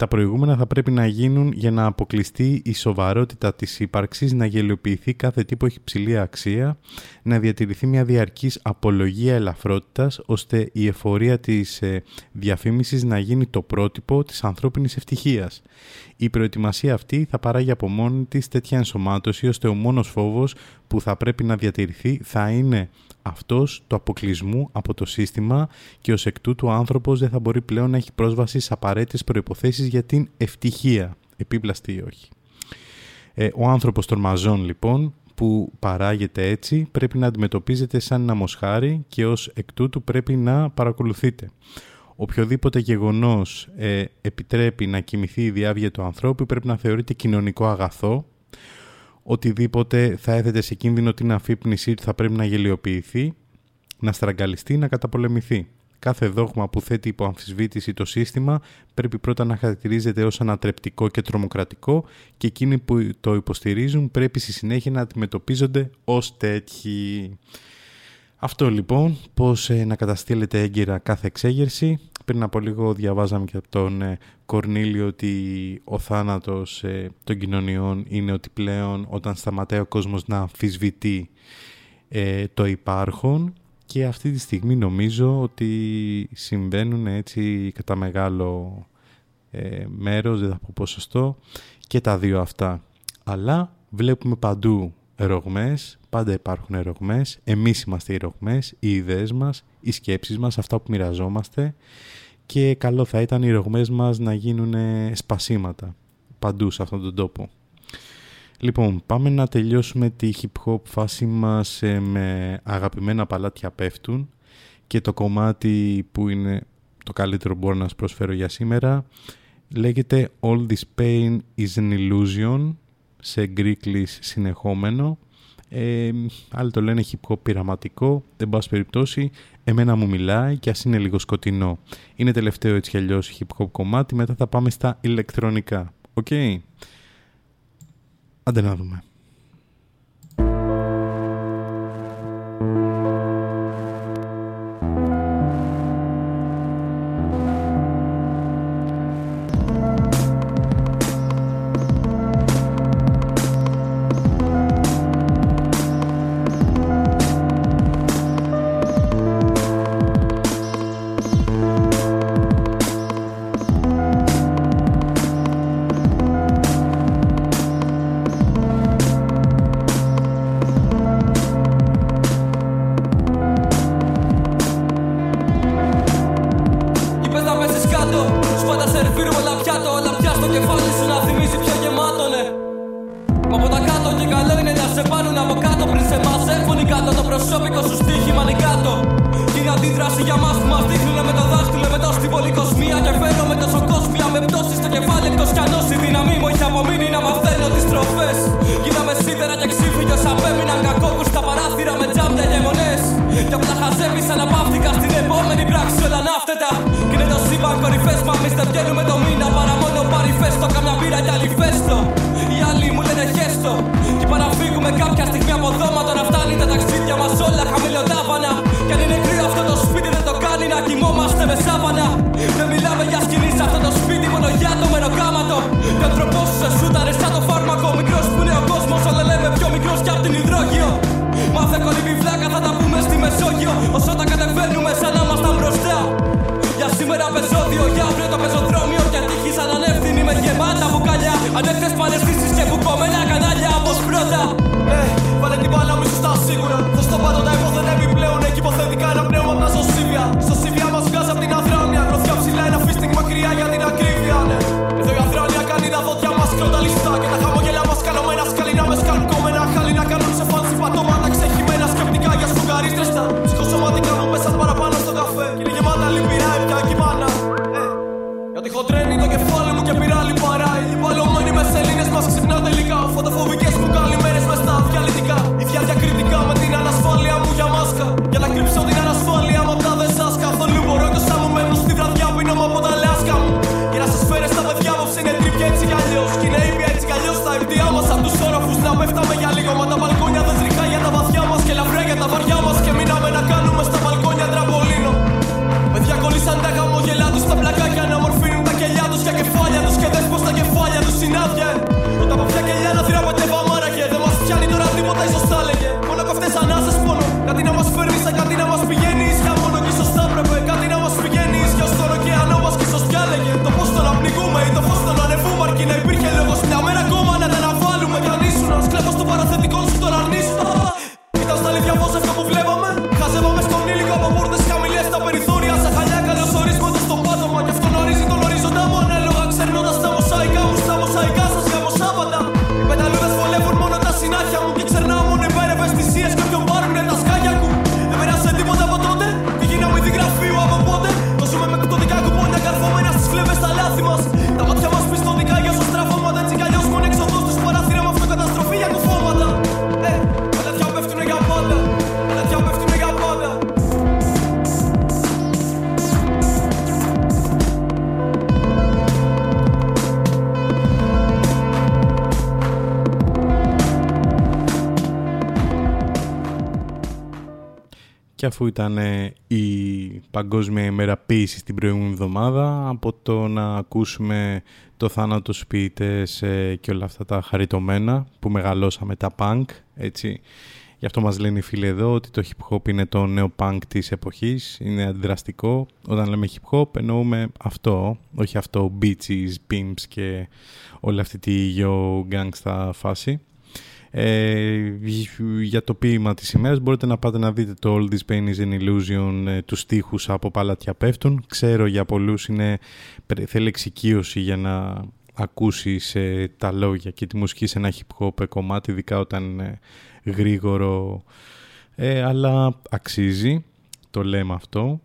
Speaker 1: Τα προηγούμενα θα πρέπει να γίνουν για να αποκλειστεί η σοβαρότητα της ύπαρξης, να γελιοποιηθεί κάθε τύπο έχει ψηλή αξία, να διατηρηθεί μια διαρκής απολογία ελαφρότητας, ώστε η εφορία της ε, διαφήμισης να γίνει το πρότυπο της ανθρώπινης ευτυχίας. Η προετοιμασία αυτή θα παράγει από μόνη της τέτοια ενσωμάτωση, ώστε ο μόνος φόβος που θα πρέπει να διατηρηθεί θα είναι αυτός του αποκλεισμού από το σύστημα και ως εκ τούτου ο άνθρωπος δεν θα μπορεί πλέον να έχει πρόσβαση σε απαραίτητες προϋποθέσεις για την ευτυχία, επίπλαστη ή όχι. Ε, ο άνθρωπος των μαζών λοιπόν που παράγεται έτσι πρέπει να αντιμετωπίζεται σαν ένα μοσχάρι και ως εκ τούτου πρέπει να παρακολουθείτε. Οποιοδήποτε γεγονός ε, επιτρέπει να κοιμηθεί η διάβγεια του ανθρώπου πρέπει να θεωρείται κοινωνικό αγαθό οτιδήποτε θα έθετε σε κίνδυνο την αφύπνισή του θα πρέπει να γελιοποιηθεί, να στραγγαλιστεί, να καταπολεμηθεί. Κάθε δόγμα που θέτει υπό αμφισβήτηση το σύστημα πρέπει πρώτα να χαρακτηρίζεται ως ανατρεπτικό και τρομοκρατικό και εκείνοι που το υποστηρίζουν πρέπει στη συνέχεια να αντιμετωπίζονται ως τέτοιοι. Αυτό λοιπόν, πώς ε, να καταστήλετε έγκυρα κάθε εξέγερση. Πριν από λίγο διαβάζαμε και από τον ε, Κορνήλιο ότι ο θάνατος ε, των κοινωνιών είναι ότι πλέον όταν σταματάει ο κόσμος να αμφισβητεί ε, το υπάρχον και αυτή τη στιγμή νομίζω ότι συμβαίνουν έτσι κατά μεγάλο ε, μέρος, δεν θα πω ποσοστό, και τα δύο αυτά. Αλλά βλέπουμε παντού ρογμές, πάντα υπάρχουν ρογμές, εμείς είμαστε οι ρογμές, οι ιδέες μας, οι σκέψεις μας, αυτά που μοιραζόμαστε και καλό θα ήταν οι ρογμές μας να γίνουν σπασίματα παντού σε αυτόν τον τόπο. Λοιπόν, πάμε να τελειώσουμε τη hip hop φάση μας ε, με αγαπημένα παλάτια πέφτουν και το κομμάτι που είναι το καλύτερο που μπορώ να σας προσφέρω για σήμερα λέγεται All this pain is an illusion σε Greeklish συνεχόμενο ε, άλλοι το λένε hip hop πειραματικό, εν πάση περιπτώσει, εμένα μου μιλάει και ας είναι λίγο σκοτεινό. Είναι τελευταίο έτσι κι αλλιώς hip hop κομμάτι, μετά θα πάμε στα ηλεκτρονικά. Ok. Okay. Άντε να δούμε.
Speaker 9: Μου είναι τρίπια έτσι κι αλλιώς. Κι είναι ήπια έτσι κι αλλιώς τα ευτιά μας απ' τους όροφους να πέφταμε για λίγο. Μα τα μπαλκόνια δεν τριχά για τα βαθιά μας και λαμπρέ για τα βαριά μας. Και μείναμε να κάνουμε στα μπαλκόνια τραμπολίνο. Παιδιά κολλήσαν τα χαμογελά τους στα πλακάκια να μορφύνουν τα κελιά τους για κεφάλια τους και δες πως τα κεφάλια τους συνάδια. Όταν από πια κελιά να θυραπετεύω αμάραγε. Δεν μας πιάνει τώρα τίποτα, ίσως τα έλεγε. Μόνο καυτέ ανάσες πόνο. Κάτι να μας φέρνει σαν κάτι να μας πηγαίνει αρκεί να υπήρχε λόγο μια μέρα ακόμα να τα αναβάλουμε. Κι αν ήσουν σκλέφο του παραθετικό
Speaker 1: αφού ήταν ε, η Παγκόσμια ημέρα ποίησης την προηγούμενη εβδομάδα, από το να ακούσουμε το θάνατο στους ποιητές ε, και όλα αυτά τα χαριτωμένα που μεγαλώσαμε τα punk, έτσι. Γι' αυτό μας λένε οι φίλοι εδώ ότι το hip hop είναι το νέο punk της εποχής, είναι αντιδραστικό. Όταν λέμε hip hop εννοούμε αυτό, όχι αυτό bitches, pimps και όλη αυτή τη yo gangsta φάση. Ε, για το ποίημα της ημέρας μπορείτε να πάτε να δείτε το All This Pain is an Illusion ε, τους στίχους από παλάτια πέφτουν. Ξέρω για πολλούς είναι, θέλει εξοικείωση για να ακούσεις ε, τα λόγια και τη μουσική σε ένα hip hop κομμάτι ειδικά όταν είναι γρήγορο. Ε, αλλά αξίζει το λέμε αυτό.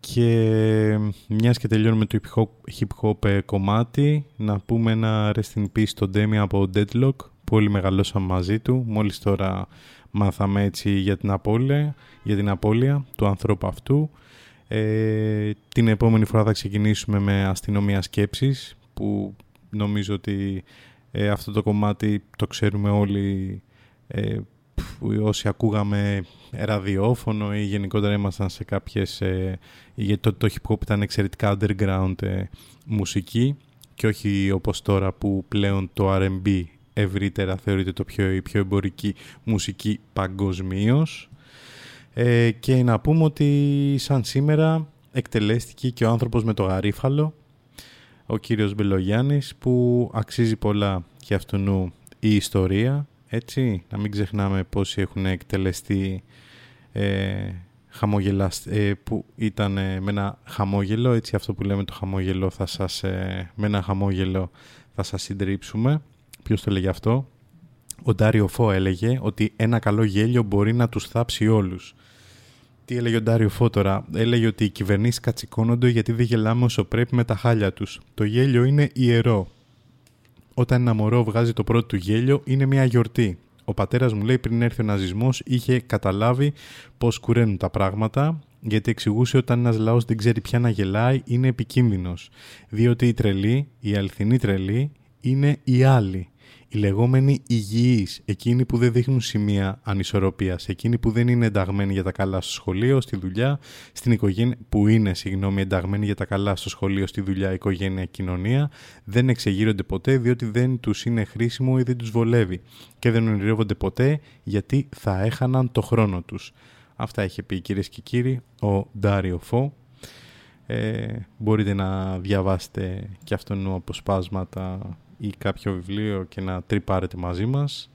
Speaker 1: Και μιας και τελειώνουμε το hip hop, hip -hop ε, κομμάτι να πούμε ένα rest in peace στον Demi από Deadlock που όλοι μεγαλώσαμε μαζί του. Μόλις τώρα μάθαμε έτσι για την απώλεια, για την απώλεια του ανθρώπου αυτού. Ε, την επόμενη φορά θα ξεκινήσουμε με αστυνομία σκέψης που νομίζω ότι ε, αυτό το κομμάτι το ξέρουμε όλοι ε, όσοι ακούγαμε ραδιόφωνο ή γενικότερα ήμασταν σε κάποιες ε, γιατί το, το hip hop ήταν εξαιρετικά underground ε, μουσική και όχι όπως τώρα που πλέον το R&B ευρύτερα θεωρείται το πιο, η πιο εμπορική μουσική παγκοσμίως. Ε, και να πούμε ότι σαν σήμερα εκτελέστηκε και ο άνθρωπος με το γαρίφαλο, ο κύριος Μπελογιάννης, που αξίζει πολλά και αυτού η ιστορία, έτσι, να μην ξεχνάμε πόσοι έχουν εκτελεστεί ε, ε, που ήταν με ένα χαμόγελο, έτσι αυτό που λέμε το χαμόγελο θα σας, ε, με ένα χαμόγελο θα σας συντρίψουμε. Ποιος το έλεγε αυτό; Ο Ντάριο Φω έλεγε ότι ένα καλό γέλιο μπορεί να τους θάψει όλους. Τι έλεγε ο Ντάριο Φω τώρα; Έλεγε ότι οι κυβερνήσεις κατσικώνονται γιατί δεν γελάμε όσο πρέπει με τα χάλια τους. Το γέλιο είναι ιερό. Όταν ένα μωρό βγάζει το πρώτο του γέλιο είναι μια γιορτή. Ο πατέρας μου λέει πριν έρθει ο ναζισμός είχε καταλάβει πως κουραίνουν τα πράγματα γιατί εξηγούσε όταν ένας λαός δεν ξέρει πια να γελάει είναι επικίνδυνος, διότι οι τρελοί, οι αληθινοί τρελοί, είναι οι άλλοι. Οι λεγόμενοι υγιείς, εκείνοι που δεν δείχνουν σημεία ανισορροπίας, εκείνοι που δεν είναι ενταγμένοι για τα καλά στο σχολείο, στη δουλειά, στην οικογένεια, που είναι, συγγνώμη, ενταγμένοι για τα καλά στο σχολείο, στη δουλειά, οικογένεια, κοινωνία, δεν εξεγείρονται ποτέ διότι δεν τους είναι χρήσιμο ή δεν τους βολεύει και δεν ονειρεύονται ποτέ γιατί θα έχαναν το χρόνο τους. Αυτά είχε πει κυρίες και κύριοι ο Ντάριο Φω. Ε, μπορείτε να διαβάσετε και αυτόν αποσπάσματα ή κάποιο βιβλίο και να τρυπάρετε μαζί μας.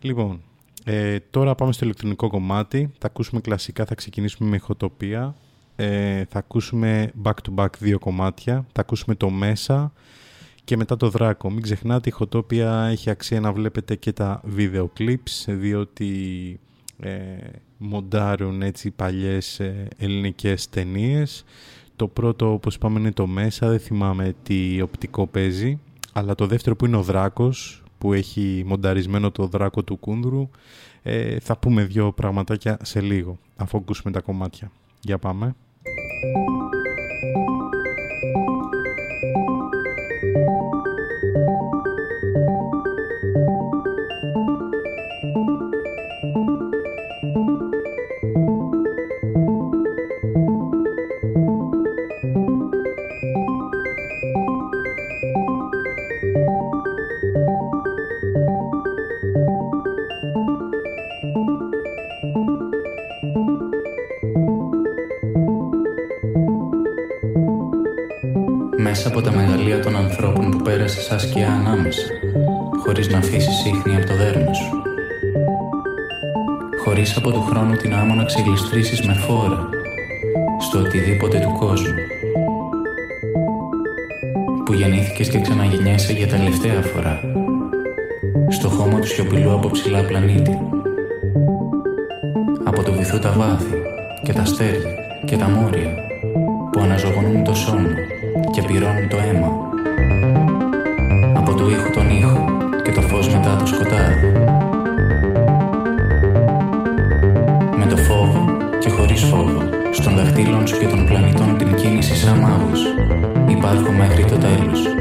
Speaker 1: Λοιπόν, ε, τώρα πάμε στο ηλεκτρονικό κομμάτι. Θα ακούσουμε κλασικά, θα ξεκινήσουμε με ηχοτοπία. Ε, θα ακούσουμε back to back δύο κομμάτια. Θα ακούσουμε το μέσα και μετά το δράκο. Μην ξεχνάτε, η ηχοτόπια έχει αξία να βλέπετε και τα βίντεο clips, διότι ε, μοντάρουν έτσι παλιές ε, ελληνικές ταινίες. Το πρώτο, όπως είπαμε, είναι το μέσα, δεν θυμάμαι τι οπτικό παίζει. Αλλά το δεύτερο που είναι ο Δράκος, που έχει μονταρισμένο το Δράκο του Κούνδρου, ε, θα πούμε δύο πραγματάκια σε λίγο, αφού ακούσουμε τα κομμάτια. Για πάμε.
Speaker 15: Μέσα από τα μεγαλεία των ανθρώπων που πέρασε σαν σκιά ανάμεσα, χωρίς να αφήσει ίχνη από το δέρμα σου. Χωρίς από του χρόνου την άμμο να ξεγλιστρήσεις με φόρα, στο οτιδήποτε του κόσμου. Που γεννήθηκες και ξαναγεννιέσαι για τελευταία φορά, στο χώμα του σιωπηλού από ψηλά πλανήτη. Από το βυθού τα βάθη και τα αστέρια και τα μόρια που αναζωογονούν το σώμα και πυρώνουν το αίμα. Από του ήχου τον ήχο και το φως μετά το σκοτάδι. Με το φόβο και χωρίς φόβο, στον δαχτύλων σου και των πλανητών την κίνηση σαν μάγος. Υπάρχω μέχρι το τέλος.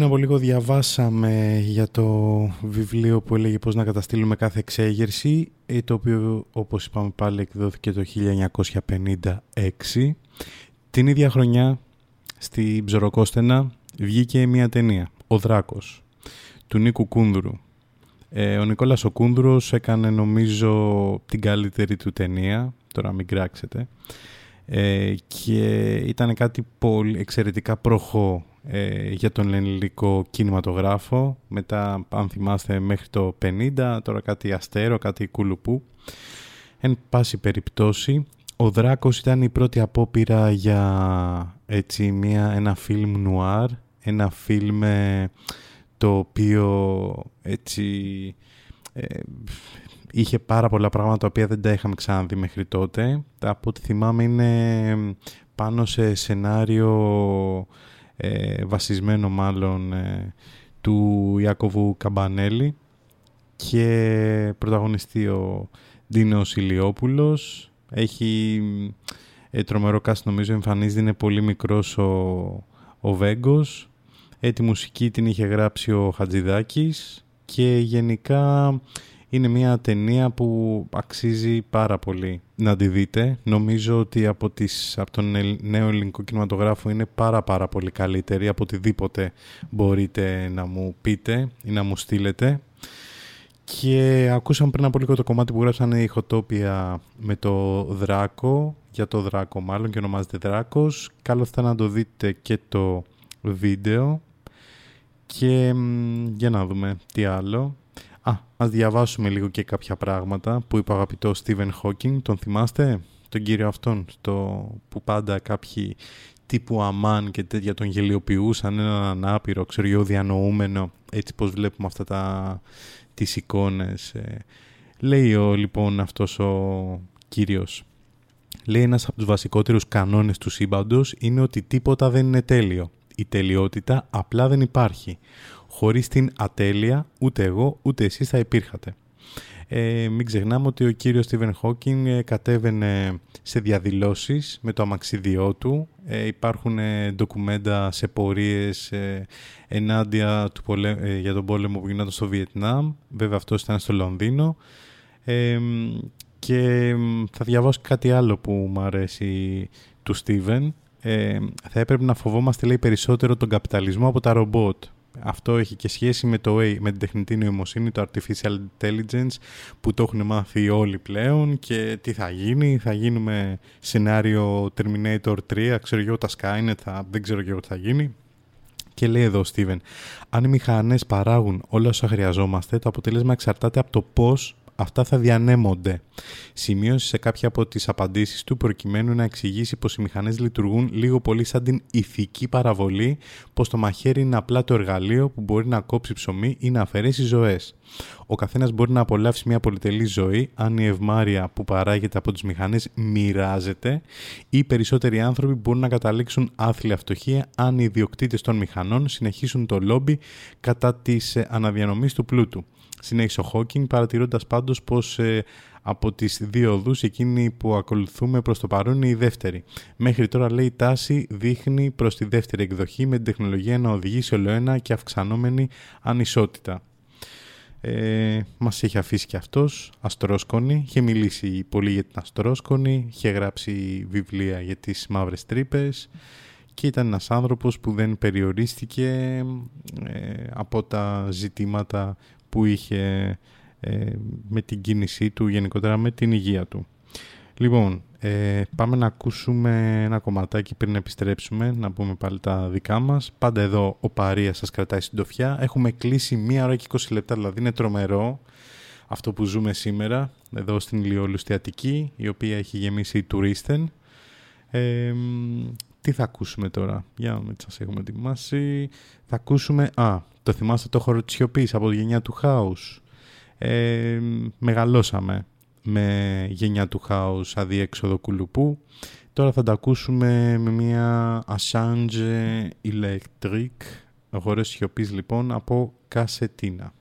Speaker 1: Πριν από λίγο διαβάσαμε για το βιβλίο που έλεγε πώς να καταστήλουμε κάθε εξέγερση, ε, το οποίο όπως είπαμε πάλι εκδόθηκε το 1956. Την ίδια χρονιά στη Ψωροκόστενα βγήκε μια ταινία, «Ο Δράκος», του Νίκου Κούνδρου. Ε, ο Νικόλας ο Κούνδρος έκανε νομίζω την καλύτερη του ταινία, τώρα μην κράξετε, ε, και ήταν κάτι πολύ εξαιρετικά προχώ ε, για τον ελληνικό κινηματογράφο. Μετά, αν θυμάστε, μέχρι το 50, τώρα κάτι αστέρο, κάτι κουλουπού. Εν πάση περιπτώσει, ο Δράκος ήταν η πρώτη απόπειρα για έτσι, μια, ένα φιλμ νουάρ, ένα φιλμ ε, το οποίο έτσι ε, είχε πάρα πολλά πράγματα τα οποία δεν τα είχαμε ξαναδεί μέχρι τότε. Από ό,τι θυμάμαι είναι πάνω σε σενάριο ε, βασισμένο μάλλον ε, του Ιάκωβου Καμπανέλη και πρωταγωνιστεί ο Ντίνος Ηλιόπουλος. Έχει ε, τρομερό cast νομίζω εμφανίζεται, είναι πολύ μικρός ο, ο Βέγκος. Ε, τη μουσική την είχε γράψει ο Χατζηδάκης και γενικά είναι μια ταινία που αξίζει πάρα πολύ να τη δείτε. Νομίζω ότι από, τις, από τον νέο ελληνικό κινηματογράφο είναι πάρα πάρα πολύ καλύτερη από οτιδήποτε μπορείτε να μου πείτε ή να μου στείλετε. Και ακούσαμε πριν από λίγο το κομμάτι που γράψανε η Χωτόπια με το Δράκο, για το Δράκο μάλλον και ονομάζεται Δράκος. Καλό θα να το δείτε και το βίντεο. Και για να δούμε τι άλλο. Α, ας διαβάσουμε λίγο και κάποια πράγματα που είπε ο αγαπητός Στίβεν Χόκινγκ. Τον θυμάστε, τον κύριο αυτόν, το που πάντα κάποιοι τύπου αμάν και τέτοια τον γελιοποιούσαν, έναν ανάπηρο, ξέρω εγώ, διανοούμενο, έτσι πως βλέπουμε αυτά τα, τις εικόνες. Ε. Λέει ο, λοιπόν αυτός ο κύριος, λέει ένας από τους βασικότερους κανόνες του σύμπαντος είναι ότι τίποτα δεν είναι τέλειο. Η τελειότητα απλά δεν υπάρχει. Χωρίς την ατέλεια ούτε εγώ ούτε εσείς θα υπήρχατε. Ε, μην ξεχνάμε ότι ο κύριος Στίβεν Χόκινγκ ε, κατέβαινε σε διαδηλώσεις με το αμαξιδιό του. Ε, υπάρχουν ε, ντοκουμέντα σε πορείες ε, ενάντια του πολέ... για τον πόλεμο που γινόταν στο Βιετνάμ. Βέβαια αυτός ήταν στο Λονδίνο. και θα διαβάσω κάτι άλλο που μου αρέσει του Στίβεν. θα έπρεπε να φοβόμαστε λέει περισσότερο τον καπιταλισμό από τα ρομπότ αυτό έχει και σχέση με, το A, με την τεχνητή νοημοσύνη, το Artificial Intelligence που το έχουν μάθει όλοι πλέον και τι θα γίνει, θα γίνουμε σενάριο Terminator 3, ξέρω εγώ τα Skynet, θα, δεν ξέρω εγώ τι θα γίνει. Και λέει εδώ ο Στίβεν, αν οι μηχανές παράγουν όλα όσα χρειαζόμαστε, το αποτέλεσμα εξαρτάται από το πώς αυτά θα διανέμονται. Σημείωσε σε κάποια από τις απαντήσεις του προκειμένου να εξηγήσει πως οι μηχανές λειτουργούν λίγο πολύ σαν την ηθική παραβολή, πως το μαχαίρι είναι απλά το εργαλείο που μπορεί να κόψει ψωμί ή να αφαιρέσει ζωές. Ο καθένας μπορεί να απολαύσει μια πολυτελή ζωή αν η ευμάρεια που παράγεται από τις μηχανές μοιράζεται ή οι περισσότεροι άνθρωποι μπορούν να καταλήξουν άθλια φτωχία αν οι ιδιοκτήτες των μηχανών συνεχίσουν το λόμπι κατά της ε, αναδιανομής του πλούτου. Συνέχισε ο Χόκινγκ παρατηρώντας πάντως πως ε, από τις δύο οδούς εκείνη που ακολουθούμε προς το παρόν είναι η δεύτερη. Μέχρι τώρα λέει η τάση δείχνει προς τη δεύτερη εκδοχή με την τεχνολογία να οδηγεί σε ολοένα και αυξανόμενη ανισότητα. Ε, μας έχει αφήσει και αυτός αστρόσκονη, είχε μιλήσει πολύ για την αστρόσκονη, είχε γράψει βιβλία για τις μαύρες τρύπες και ήταν ένας άνθρωπος που δεν περιορίστηκε ε, από τα ζητήματα που είχε ε, με την κίνησή του, γενικότερα με την υγεία του. Λοιπόν, ε, πάμε να ακούσουμε ένα κομματάκι πριν επιστρέψουμε, να πούμε πάλι τα δικά μας. Πάντα εδώ ο Παρίας σας κρατάει συντοφιά. Έχουμε κλείσει μία ώρα και 20 λεπτά, δηλαδή είναι τρομερό αυτό που ζούμε σήμερα, εδώ στην Αττική, η οποία έχει γεμίσει τουρίστεν. Ε, τι θα ακούσουμε τώρα, για να μην σας έχουμε ετοιμάσει. Θα ακούσουμε, α, το θυμάστε το χώρο της σιωπής από τη γενιά του χάους. Ε, μεγαλώσαμε με γενιά του χάους αδιέξοδο κουλουπού. Τώρα θα τα ακούσουμε με μια Assange Electric, χώρο σιωπής λοιπόν, από κασετίνα.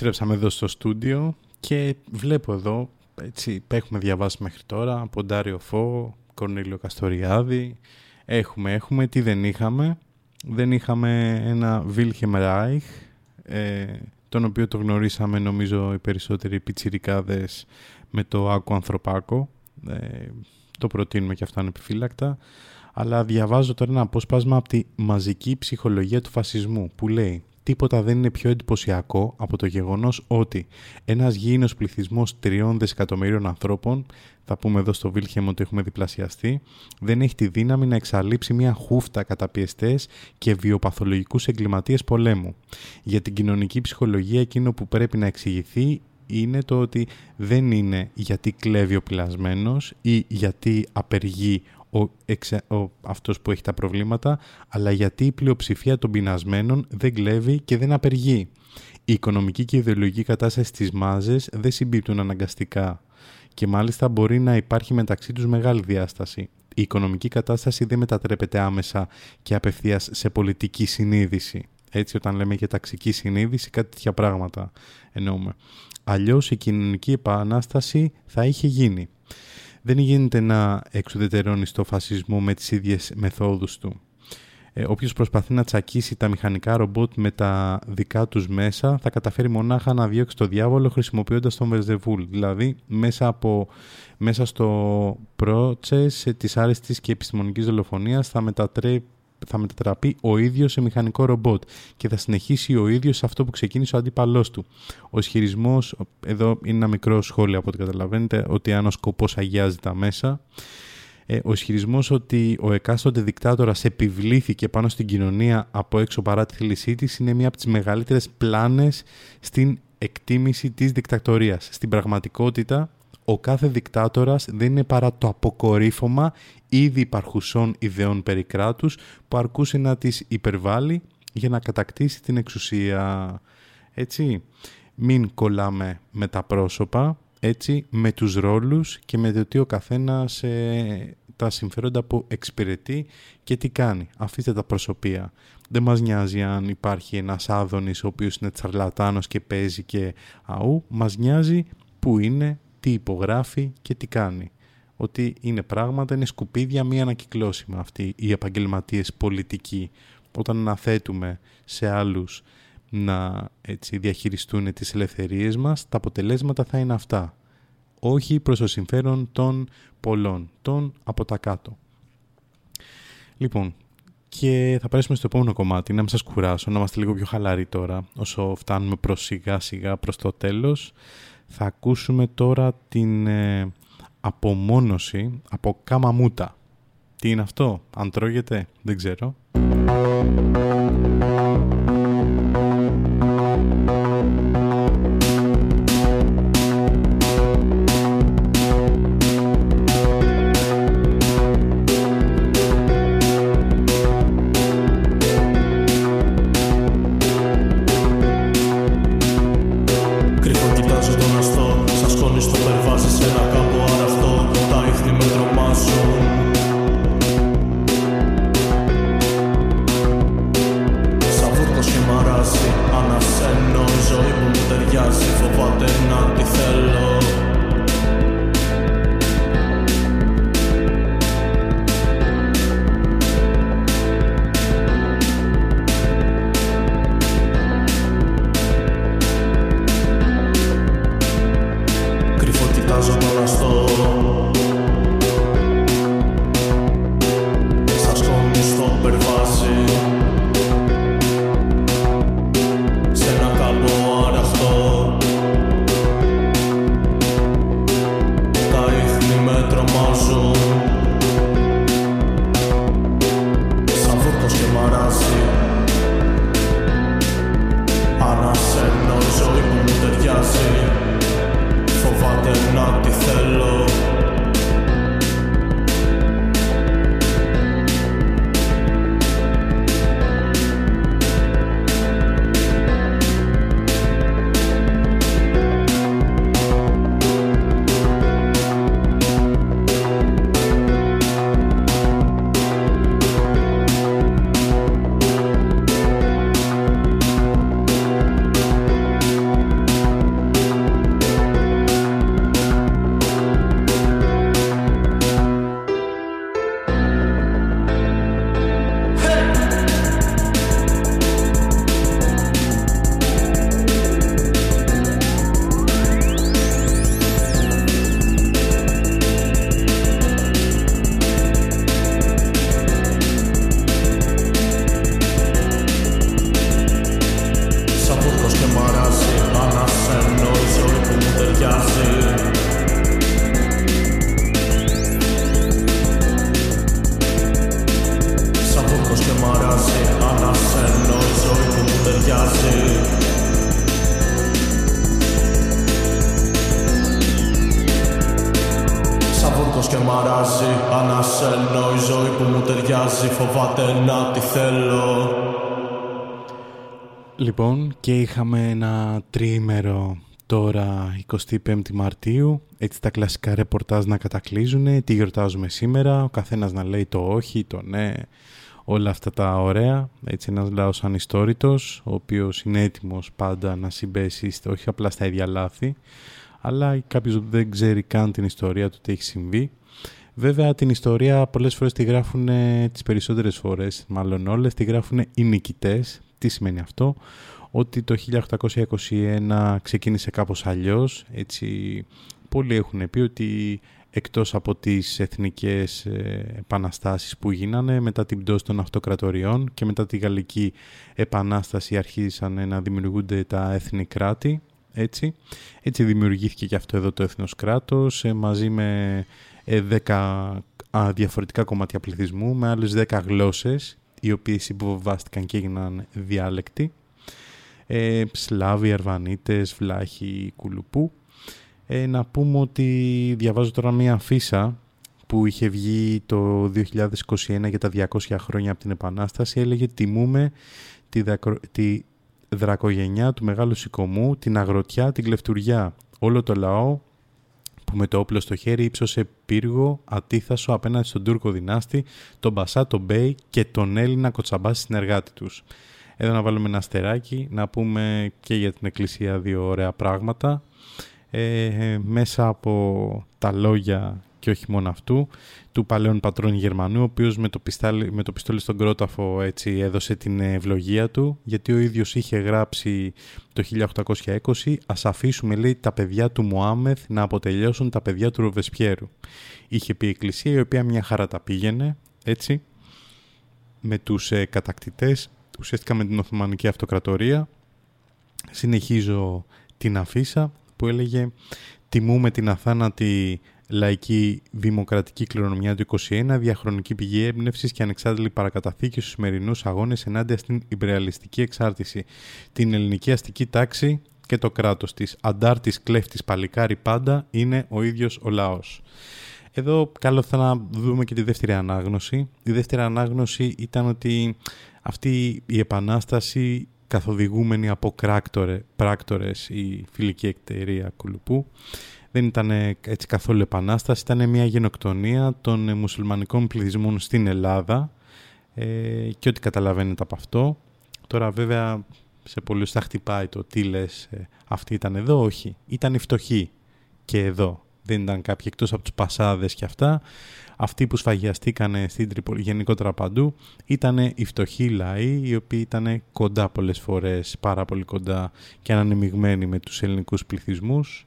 Speaker 1: Επιστρέψαμε εδώ στο στούντιο και βλέπω εδώ, έτσι, έχουμε διαβάσει μέχρι τώρα από Ντάριο Φω, Κορνίλιο Καστοριάδη. Έχουμε, έχουμε, τι δεν είχαμε. Δεν είχαμε ένα Βίλχεμ Ράιχ, ε, τον οποίο το γνωρίσαμε νομίζω οι περισσότεροι πιτσιρικάδες με το Άκου Ανθρωπάκο. Ε, το προτείνουμε και αυτά επιφύλακτα. Αλλά διαβάζω τώρα ένα απόσπασμα από τη μαζική ψυχολογία του φασισμού που λέει Τίποτα δεν είναι πιο εντυπωσιακό από το γεγονός ότι ένας γήινος πληθυσμός τριών δισεκατομμυρίων ανθρώπων, θα πούμε εδώ στο Βίλχεμ ότι έχουμε διπλασιαστεί, δεν έχει τη δύναμη να εξαλείψει μια χούφτα καταπιεστές και βιοπαθολογικούς εγκληματίες πολέμου. Για την κοινωνική ψυχολογία εκείνο που πρέπει να εξηγηθεί είναι το ότι δεν είναι γιατί κλέβει ο πειλασμένος ή γιατί απεργεί ο, εξε, ο, αυτός που έχει τα προβλήματα, αλλά γιατί η πλειοψηφία των πεινασμένων δεν κλέβει και δεν απεργεί. Η οικονομική και η ιδεολογική κατάσταση στις μάζες δεν συμπίπτουν αναγκαστικά και μάλιστα μπορεί να υπάρχει μεταξύ τους μεγάλη διάσταση. Η οικονομική κατάσταση δεν μετατρέπεται άμεσα και απευθείας σε πολιτική συνείδηση. Έτσι όταν λέμε για ταξική συνείδηση κάτι τέτοια πράγματα εννοούμε. Αλλιώς η κοινωνική επανάσταση θα είχε γίνει δεν γίνεται να εξουδετερώνει το φασισμό με τις ίδιες μεθόδους του. Ε, όποιος προσπαθεί να τσακίσει τα μηχανικά ρομπότ με τα δικά τους μέσα θα καταφέρει μονάχα να διώξει το διάβολο χρησιμοποιώντας τον Βερζεβούλ. Δηλαδή μέσα, από, μέσα στο process της άρεστης και επιστημονικής δολοφονίας θα μετατρέπει θα μετατραπεί ο ίδιος σε μηχανικό ρομπότ και θα συνεχίσει ο ίδιος σε αυτό που ξεκίνησε ο αντίπαλός του. Ο ισχυρισμός, εδώ είναι ένα μικρό σχόλιο από ό,τι καταλαβαίνετε, ότι αν ο σκοπός αγιάζει τα μέσα, ε, ο ισχυρισμός ότι ο εκάστοτε δικτάτορας επιβλήθηκε πάνω στην κοινωνία από έξω παρά τη θέλησή της είναι μία από τις μεγαλύτερες πλάνες στην εκτίμηση της δικτατορίας. Στην πραγματικότητα, ο κάθε δικτάτορας δεν είναι παρά το αποκορύφωμα ήδη υπαρχουσών ιδεών περί κράτους που αρκούσε να τις υπερβάλλει για να κατακτήσει την εξουσία. Έτσι, μην κολλάμε με τα πρόσωπα, έτσι, με τους ρόλους και με το τι ο καθένας ε, τα συμφέροντα που εξυπηρετεί και τι κάνει. Αφήστε τα προσωπία. Δεν μας νοιάζει αν υπάρχει ένας άδωνης ο οποίος είναι τσαρλατάνος και παίζει και αού. Μας νοιάζει που είναι, τι υπογράφει και τι κάνει. Ότι είναι πράγματα, είναι σκουπίδια μη ανακυκλώσιμα αυτοί οι επαγγελματίες πολιτικοί. Όταν αναθέτουμε σε άλλους να έτσι, διαχειριστούν τις ελευθερίες μας, τα αποτελέσματα θα είναι αυτά. Όχι προς το συμφέρον των πολλών, των από τα κάτω. Λοιπόν, και θα περάσουμε στο επόμενο κομμάτι, να μην σας κουράσω, να είμαστε λίγο πιο χαλαροί τώρα, όσο φτάνουμε προς σιγά σιγά προς το τέλος. Θα ακούσουμε τώρα την ε, απομόνωση από καμαμούτα. Τι είναι αυτό, αν τρώγεται, δεν ξέρω. Και είχαμε ένα τρίμερο τώρα 25η Μαρτίου, έτσι τα κλασικά ρεπορτάζ να κατακλείζουν, τι γιορτάζουμε σήμερα, ο καθένας να λέει το όχι, το ναι, όλα αυτά τα ωραία. Έτσι ένας λαός ανιστόρητος, ο οποίος είναι έτοιμος πάντα να συμπέσει όχι απλά στα ίδια λάθη, αλλά κάποιος που δεν ξέρει καν την ιστορία του τι έχει συμβεί. Βέβαια την ιστορία πολλές φορές τη γράφουν τις περισσότερες φορές, μάλλον όλες, τη γράφουν οι νικητές. Τι σημαίνει αυτό, ότι το 1821 ξεκίνησε κάπως αλλιώς, έτσι πολλοί έχουν πει ότι εκτός από τις εθνικές ε, επαναστάσεις που γίνανε μετά την πτώση των αυτοκρατοριών και μετά τη Γαλλική Επανάσταση αρχίσαν να δημιουργούνται τα έθνη κράτη, έτσι. Έτσι δημιουργήθηκε και αυτό εδώ το έθνος κράτος ε, μαζί με 10 ε, διαφορετικά κομμάτια πληθυσμού με άλλες 10 γλώσσες οι οποίες υποβάστηκαν και έγιναν διάλεκτοι. Ε, Σλάβοι, Αρβανίτες, Βλάχοι, Κουλουπού. Ε, να πούμε ότι διαβάζω τώρα μία αφίσα που είχε βγει το 2021 για τα 200 χρόνια από την Επανάσταση. Έλεγε «Τιμούμε τη, τη δρακογενιά του Μεγάλου Σηκωμού, την αγροτιά, την κλεφτουριά. Όλο το λαό που με το όπλο στο χέρι ύψωσε πύργο ατίθασο απέναντι στον Τούρκο δυνάστη, τον Μπασά, τον Μπέι και τον Έλληνα κοτσαμπάση συνεργάτη τους. Εδώ να βάλουμε ένα αστεράκι, να πούμε και για την Εκκλησία δύο ωραία πράγματα. Ε, μέσα από τα λόγια και όχι μόνο αυτού, του παλαιόν πατρών Γερμανού, ο οποίος με το, πιστάλι, με το πιστόλι στον κρόταφο έτσι έδωσε την ευλογία του, γιατί ο ίδιος είχε γράψει το 1820 «Ας αφήσουμε, λέει, τα παιδιά του Μωάμεθ να αποτελειώσουν τα παιδιά του Ροβεσπιέρου». Είχε πει η Εκκλησία, η οποία μια χαρά τα πήγαινε, έτσι, με τους ε, κατακτητές, ουσιαστικά με την Οθωμανική Αυτοκρατορία. Συνεχίζω την αφίσα που έλεγε «Τιμούμε την αθάνατη λαϊκή δημοκρατική κληρονομιά του 21, διαχρονική πηγή έμπνευσης και ανεξάρτητη παρακαταθήκη στους σημερινούς αγώνες ενάντια στην υπεραλιστική εξάρτηση, την ελληνική αστική τάξη και το κράτος της. Αντάρτης κλέφτης παλικάρι πάντα είναι ο ίδιος ο λαός. Εδώ καλό θα να δούμε και τη δεύτερη ανάγνωση. Η δεύτερη ανάγνωση ήταν ότι αυτή η επανάσταση καθοδηγούμενη από πράκτορες η φιλική εταιρεία Κουλουπού δεν ήταν έτσι καθόλου επανάσταση, ήταν μια γενοκτονία των μουσουλμανικών πληθυσμών στην Ελλάδα ε, και ό,τι καταλαβαίνετε από αυτό. Τώρα βέβαια σε πολλούς θα χτυπάει το τι λες, ε, αυτοί ήταν εδώ, όχι. Ήταν οι φτωχοί και εδώ. Δεν ήταν κάποιοι εκτός από τους πασάδες και αυτά. Αυτοί που σφαγιαστήκανε στην Τρίπολη γενικότερα παντού ήταν οι φτωχοί λαοί οι οποίοι ήταν κοντά πολλές φορές, πάρα πολύ κοντά και ανανεμιγμένοι με τους ελληνικούς πληθυσμούς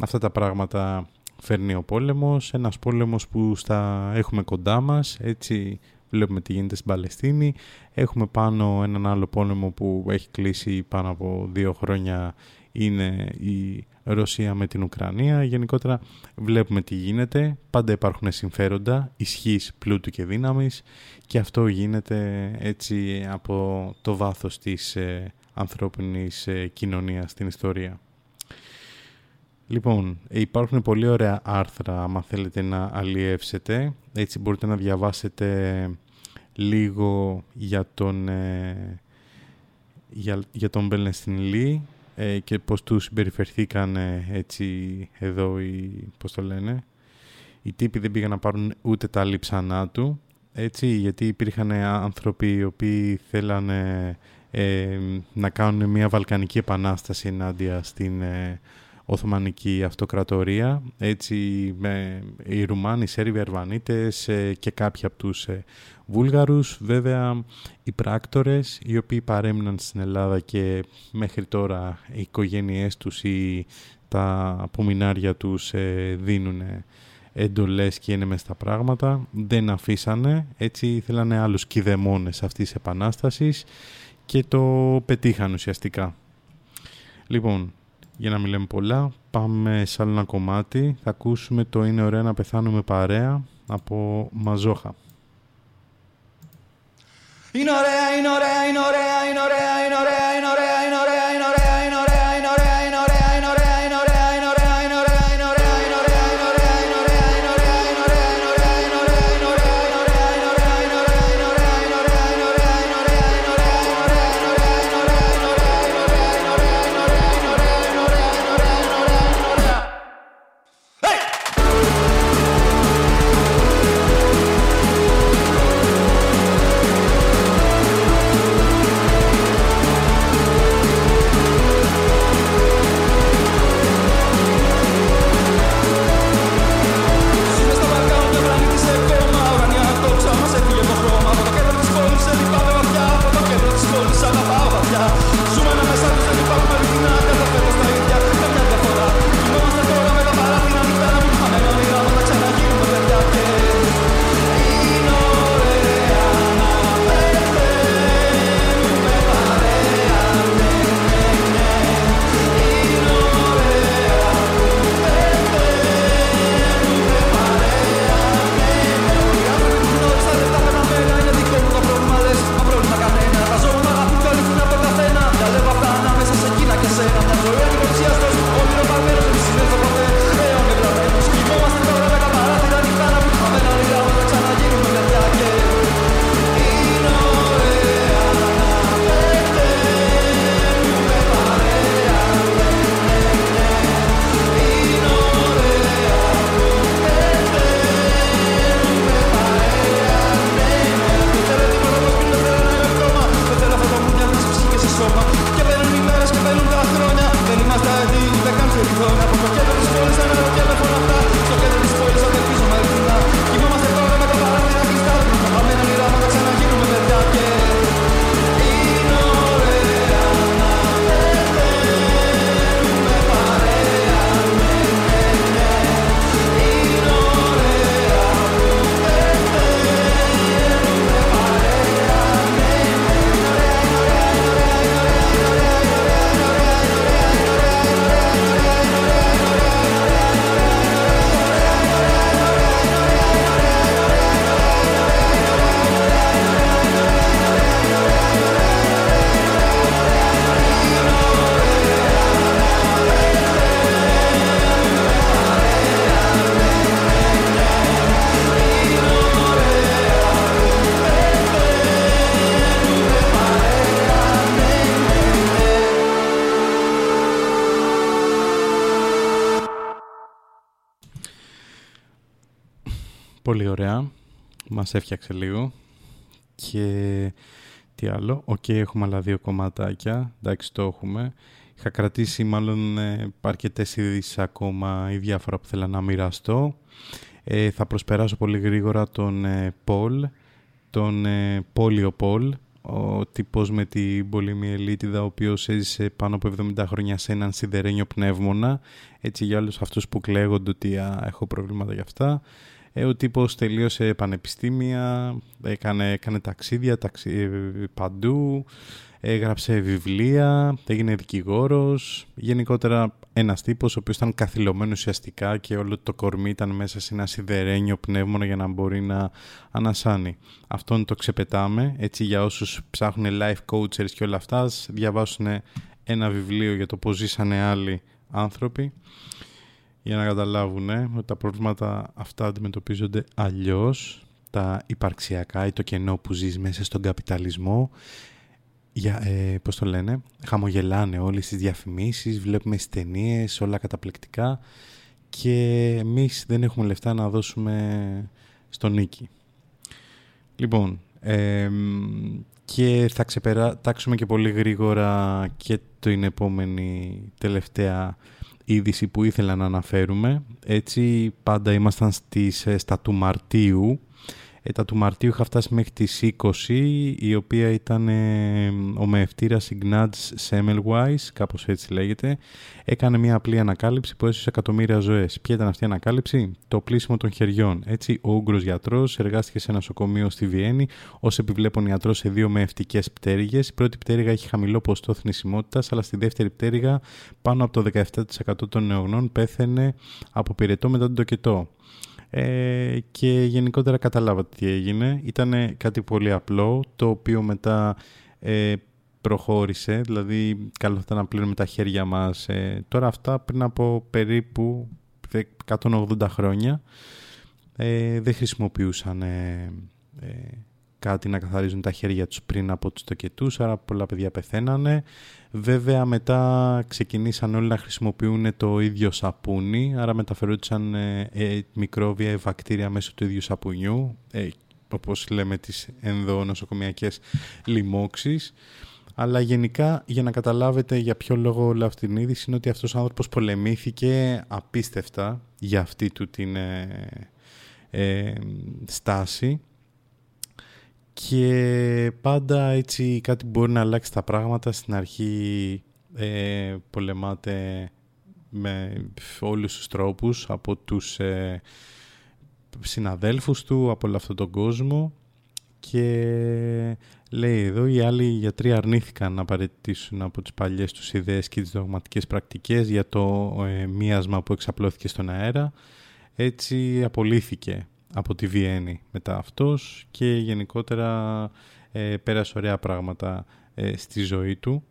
Speaker 1: αυτά τα πράγματα φέρνει ο πόλεμος, ένας πόλεμος που στα έχουμε κοντά μας, έτσι βλέπουμε τι γίνεται στην Παλαιστίνη. Έχουμε πάνω έναν άλλο πόλεμο που έχει κλείσει πάνω από δύο χρόνια, είναι η Ρωσία με την Ουκρανία. Γενικότερα βλέπουμε τι γίνεται, πάντα υπάρχουν συμφέροντα, ισχύς πλούτου και δύναμης και αυτό γίνεται έτσι από το βάθος της ε, ανθρώπινης ε, κοινωνίας στην ιστορία. Λοιπόν, υπάρχουν πολύ ωραία άρθρα άμα θέλετε να αλλιεύσετε. Έτσι μπορείτε να διαβάσετε λίγο για τον, ε, για, για τον Μπέλνεστιν Λί ε, και πώς του συμπεριφερθήκαν έτσι εδώ οι, πώς το λένε, οι τύποι δεν πήγαν να πάρουν ούτε τα λείψανά του, έτσι, γιατί υπήρχαν άνθρωποι οι οποίοι θέλανε ε, να κάνουν μια βαλκανική επανάσταση ενάντια στην Οθωμανική Αυτοκρατορία, έτσι με οι Ρουμάνοι, οι Σέρβοι, Αρβανίτες ε, και κάποιοι από τους ε, Βούλγαρους. Βέβαια οι πράκτορες οι οποίοι παρέμειναν στην Ελλάδα και μέχρι τώρα οι οικογένειές τους ή τα απομεινάρια τους ε, δίνουν εντολές και είναι μες στα πράγματα. Δεν αφήσανε, έτσι ήθελαν άλλους κηδεμόνες αυτής της επανάστασης και το πετύχαν ουσιαστικά. Λοιπόν, για να μην λέμε πολλά, πάμε σε άλλο ένα κομμάτι. Θα ακούσουμε το «Είναι ωραία να πεθάνουμε παρέα» από Μαζόχα.
Speaker 9: Inore, inore, inore, inore, inore, inore, inore, inore.
Speaker 1: Πολύ ωραία. Μας έφτιαξε λίγο. Και τι άλλο. Οκ, έχουμε άλλα δύο κομματάκια. Εντάξει, το έχουμε. Είχα κρατήσει μάλλον ε, αρκετές ειδήσεις ακόμα ή διάφορα που θέλω να μοιραστώ. Ε, θα προσπεράσω πολύ γρήγορα τον ε, Πολ, τον ε, Polio Paul, ο τύπος με την πολιομυελίτιδα ο οποίος έζησε πάνω από 70 χρόνια σε έναν σιδερένιο πνεύμονα έτσι για όλους αυτούς που κλαίγονται ότι α, έχω προβλήματα για αυτά ε, ο τύπος τελείωσε πανεπιστήμια έκανε, έκανε ταξίδια ταξί, παντού έγραψε βιβλία, έγινε δικηγόρος, γενικότερα ένας τύπος ο οποίος ήταν καθυλωμένος ουσιαστικά και όλο το κορμί ήταν μέσα σε ένα σιδερένιο πνεύμονα για να μπορεί να ανασάνει. Αυτόν το ξεπετάμε, έτσι για όσους ψάχνουν life coaches και όλα αυτά, διαβάσουν ένα βιβλίο για το πώς ζήσανε άλλοι άνθρωποι για να καταλάβουν ότι τα προβλήματα αυτά αντιμετωπίζονται αλλιώς, τα υπαρξιακά ή το κενό που ζεις μέσα στον καπιταλισμό για, ε, πώς το λένε, χαμογελάνε όλοι στις διαφημίσεις, βλέπουμε στις ταινίες, όλα καταπληκτικά και εμείς δεν έχουμε λεφτά να δώσουμε στον νίκη. Λοιπόν, και θα ξεπεράσουμε και πολύ γρήγορα και την επόμενη τελευταία είδηση που ήθελα να αναφέρουμε. Έτσι πάντα ήμασταν στις, ε, στα του Μαρτίου ε, τα του Μαρτίου είχα φτάσει μέχρι τις 20, η οποία ήταν ε, ο μεευτήρας Ignaz Semmelweis, κάπως έτσι λέγεται. Έκανε μια απλή ανακάλυψη που έσωσε εκατομμύρια ζωές. Ποια ήταν αυτή η ανακάλυψη; Το πλήσιμο των χεριών. Έτσι, ο Ούγγρος γιατρός εργάστηκε σε ένα νοσοκομείο στη Βιέννη ως επιβλέπων ιατρός σε δύο μεευτικές πτέρυγες. Η πρώτη πτέρυγα έχει χαμηλό ποστό θνησιμότητας, αλλά στη δεύτερη πτέρυγα πάνω από το 17% των νεογνών πέθαινε από πυρετό μετά τον τοκετό ε, και γενικότερα καταλάβατε τι έγινε. Ήταν κάτι πολύ απλό, το οποίο μετά ε, προχώρησε, δηλαδή καλό θα ήταν να πλύνουμε τα χέρια μας. Ε, τώρα αυτά πριν από περίπου 180 χρόνια ε, δεν χρησιμοποιούσαν ε, κάτι να καθαρίζουν τα χέρια τους πριν από τους τοκετούς, άρα πολλά παιδιά πεθαίνανε. Βέβαια μετά ξεκινήσαν όλοι να χρησιμοποιούν το ίδιο σαπούνι, άρα μεταφερόντουσαν ε, ε, μικρόβια ή βακτήρια μέσω του ίδιου σαπουνιού, ε, όπως λέμε τις ενδονοσοκομιακές λοιμώξεις. Αλλά γενικά για να καταλάβετε για ποιο λόγο όλη αυτή την είδηση είναι ότι αυτός ο άνθρωπος πολεμήθηκε απίστευτα για αυτή του την ε, στάση και πάντα έτσι κάτι μπορεί να αλλάξει τα πράγματα. Στην αρχή ε, πολεμάτε με όλους τους τρόπους από τους ε, συναδέλφους του, από όλο αυτόν τον κόσμο. Και λέει εδώ οι άλλοι γιατροί αρνήθηκαν να παραιτήσουν από τις παλιές τους ιδέες και τις δογματικές πρακτικές για το ε, μίασμα που εξαπλώθηκε στον αέρα. Έτσι απολύθηκε από τη Βιέννη μετά αυτός και γενικότερα ε, πέρασε ωραία πράγματα ε, στη ζωή του.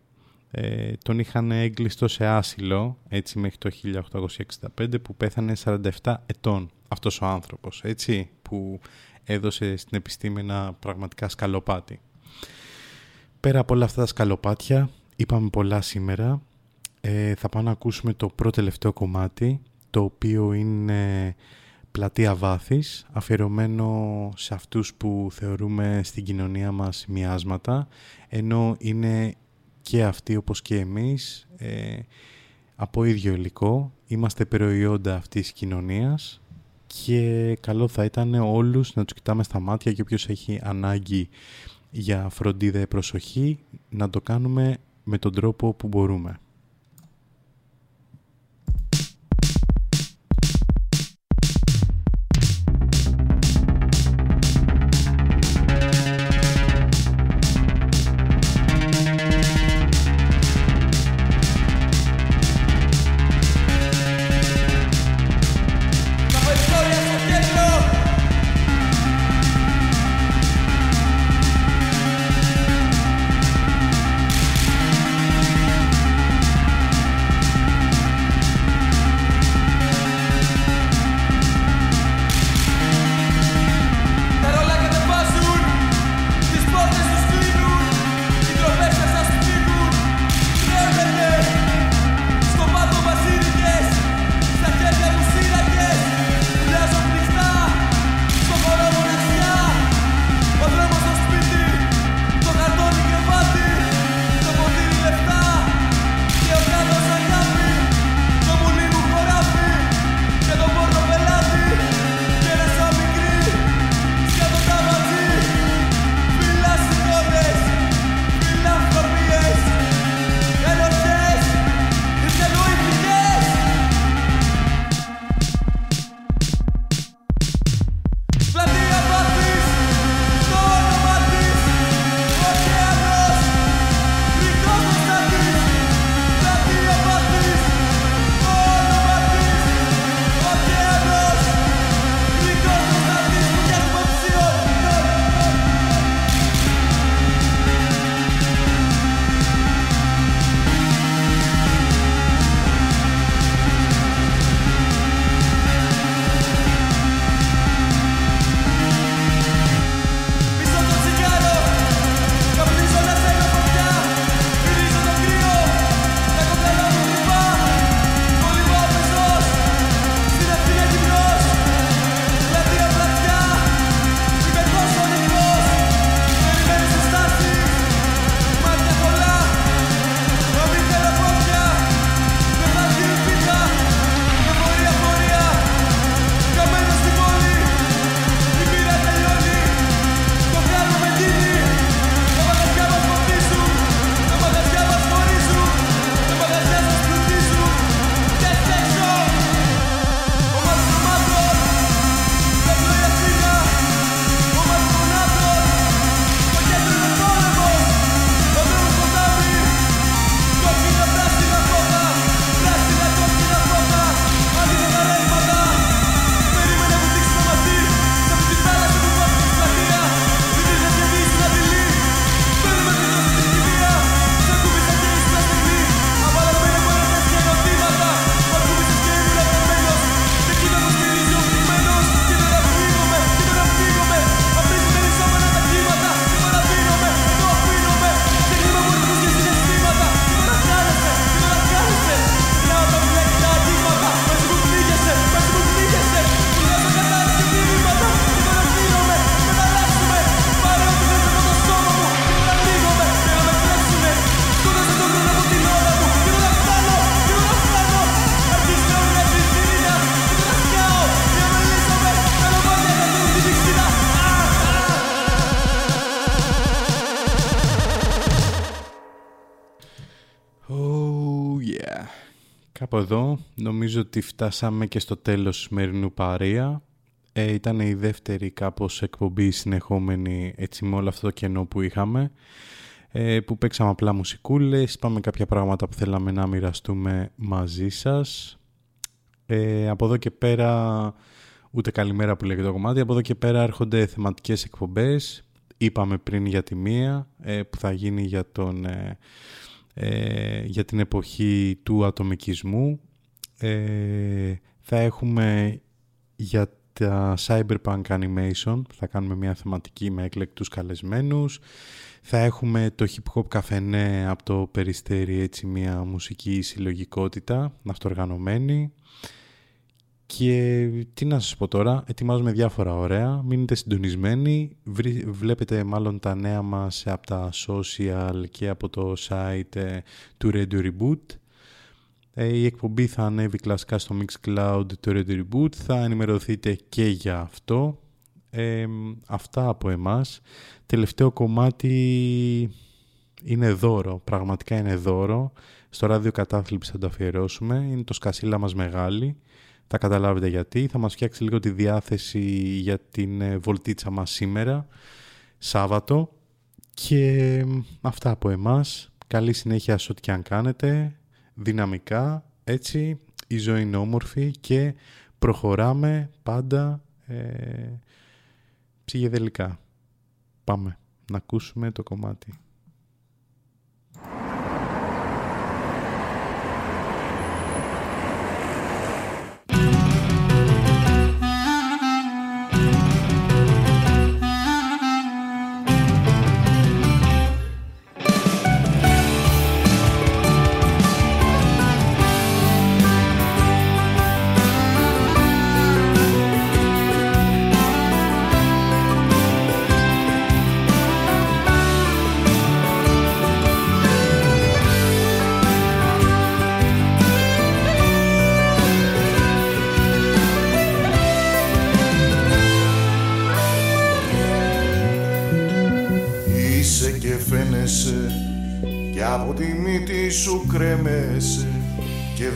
Speaker 1: Ε, τον είχαν έγκλειστο σε άσυλο έτσι μέχρι το 1865 που πέθανε 47 ετών αυτός ο άνθρωπος έτσι που έδωσε στην επιστήμη ένα πραγματικά σκαλοπάτι. Πέρα από όλα αυτά τα σκαλοπάτια είπαμε πολλά σήμερα ε, θα πάμε να ακούσουμε το πρώτο τελευταίο κομμάτι το οποίο είναι πλατεία βάθης, αφιερωμένο σε αυτούς που θεωρούμε στην κοινωνία μας μοιάσματα, ενώ είναι και αυτοί όπως και εμείς ε, από ίδιο υλικό, είμαστε προϊόντα αυτής της κοινωνίας και καλό θα ήταν όλους να τους κοιτάμε στα μάτια και όποιος έχει ανάγκη για φροντίδα προσοχή να το κάνουμε με τον τρόπο που μπορούμε. Νομίζω ότι φτάσαμε και στο τέλος του σημερινού παρέα. Ε, ήταν η δεύτερη κάπως εκπομπή συνεχόμενη έτσι με όλο αυτό το κενό που είχαμε ε, που παίξαμε απλά μουσικούλες, είπαμε κάποια πράγματα που θέλαμε να μοιραστούμε μαζί σας. Ε, από εδώ και πέρα, ούτε καλημέρα που λέγεται το κομμάτι, από εδώ και πέρα έρχονται θεματικές εκπομπές. Είπαμε πριν για τη μία ε, που θα γίνει για, τον, ε, ε, για την εποχή του ατομικισμού. Θα έχουμε για τα Cyberpunk Animation, θα κάνουμε μια θεματική με εκλεκτούς καλεσμένους. Θα έχουμε το hip hop καφενέ από το Περιστέρι, έτσι μια μουσική συλλογικότητα, αυτοργανωμένη. Και τι να σας πω τώρα, ετοιμάζουμε διάφορα ωραία, μείνετε συντονισμένοι, βλέπετε μάλλον τα νέα μας από τα social και από το site ε, του Radio Reboot. Ε, η εκπομπή θα ανέβει κλασικά στο Mixcloud του Radio Reboot, θα ενημερωθείτε και για αυτό. Ε, αυτά από εμάς. Τελευταίο κομμάτι είναι δώρο, πραγματικά είναι δώρο. Στο ράδιο κατάθλιψη θα το αφιερώσουμε. Είναι το σκασίλα μας μεγάλη. Θα καταλάβετε γιατί. Θα μας φτιάξει λίγο τη διάθεση για την ε, βολτίτσα μας σήμερα, Σάββατο. Και αυτά από εμάς. Καλή συνέχεια σε ό,τι και αν κάνετε. Δυναμικά, έτσι. Η ζωή είναι όμορφη και προχωράμε πάντα ε, ψυχεδελικά. Πάμε να ακούσουμε το κομμάτι.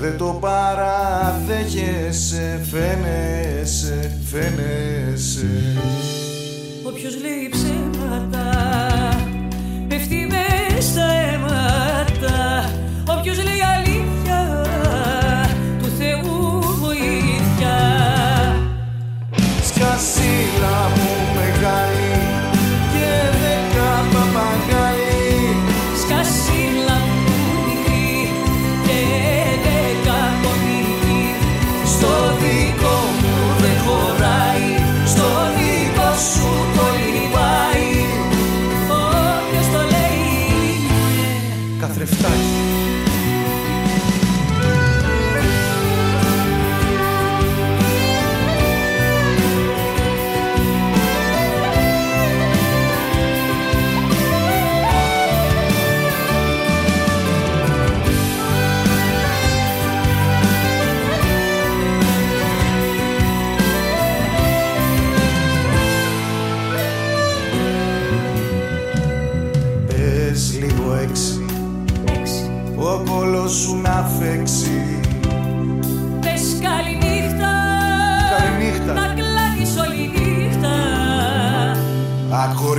Speaker 16: Δεν το παραδέχεσαι φαίνεσαι, φαίνεσαι.
Speaker 8: Όποιος λέει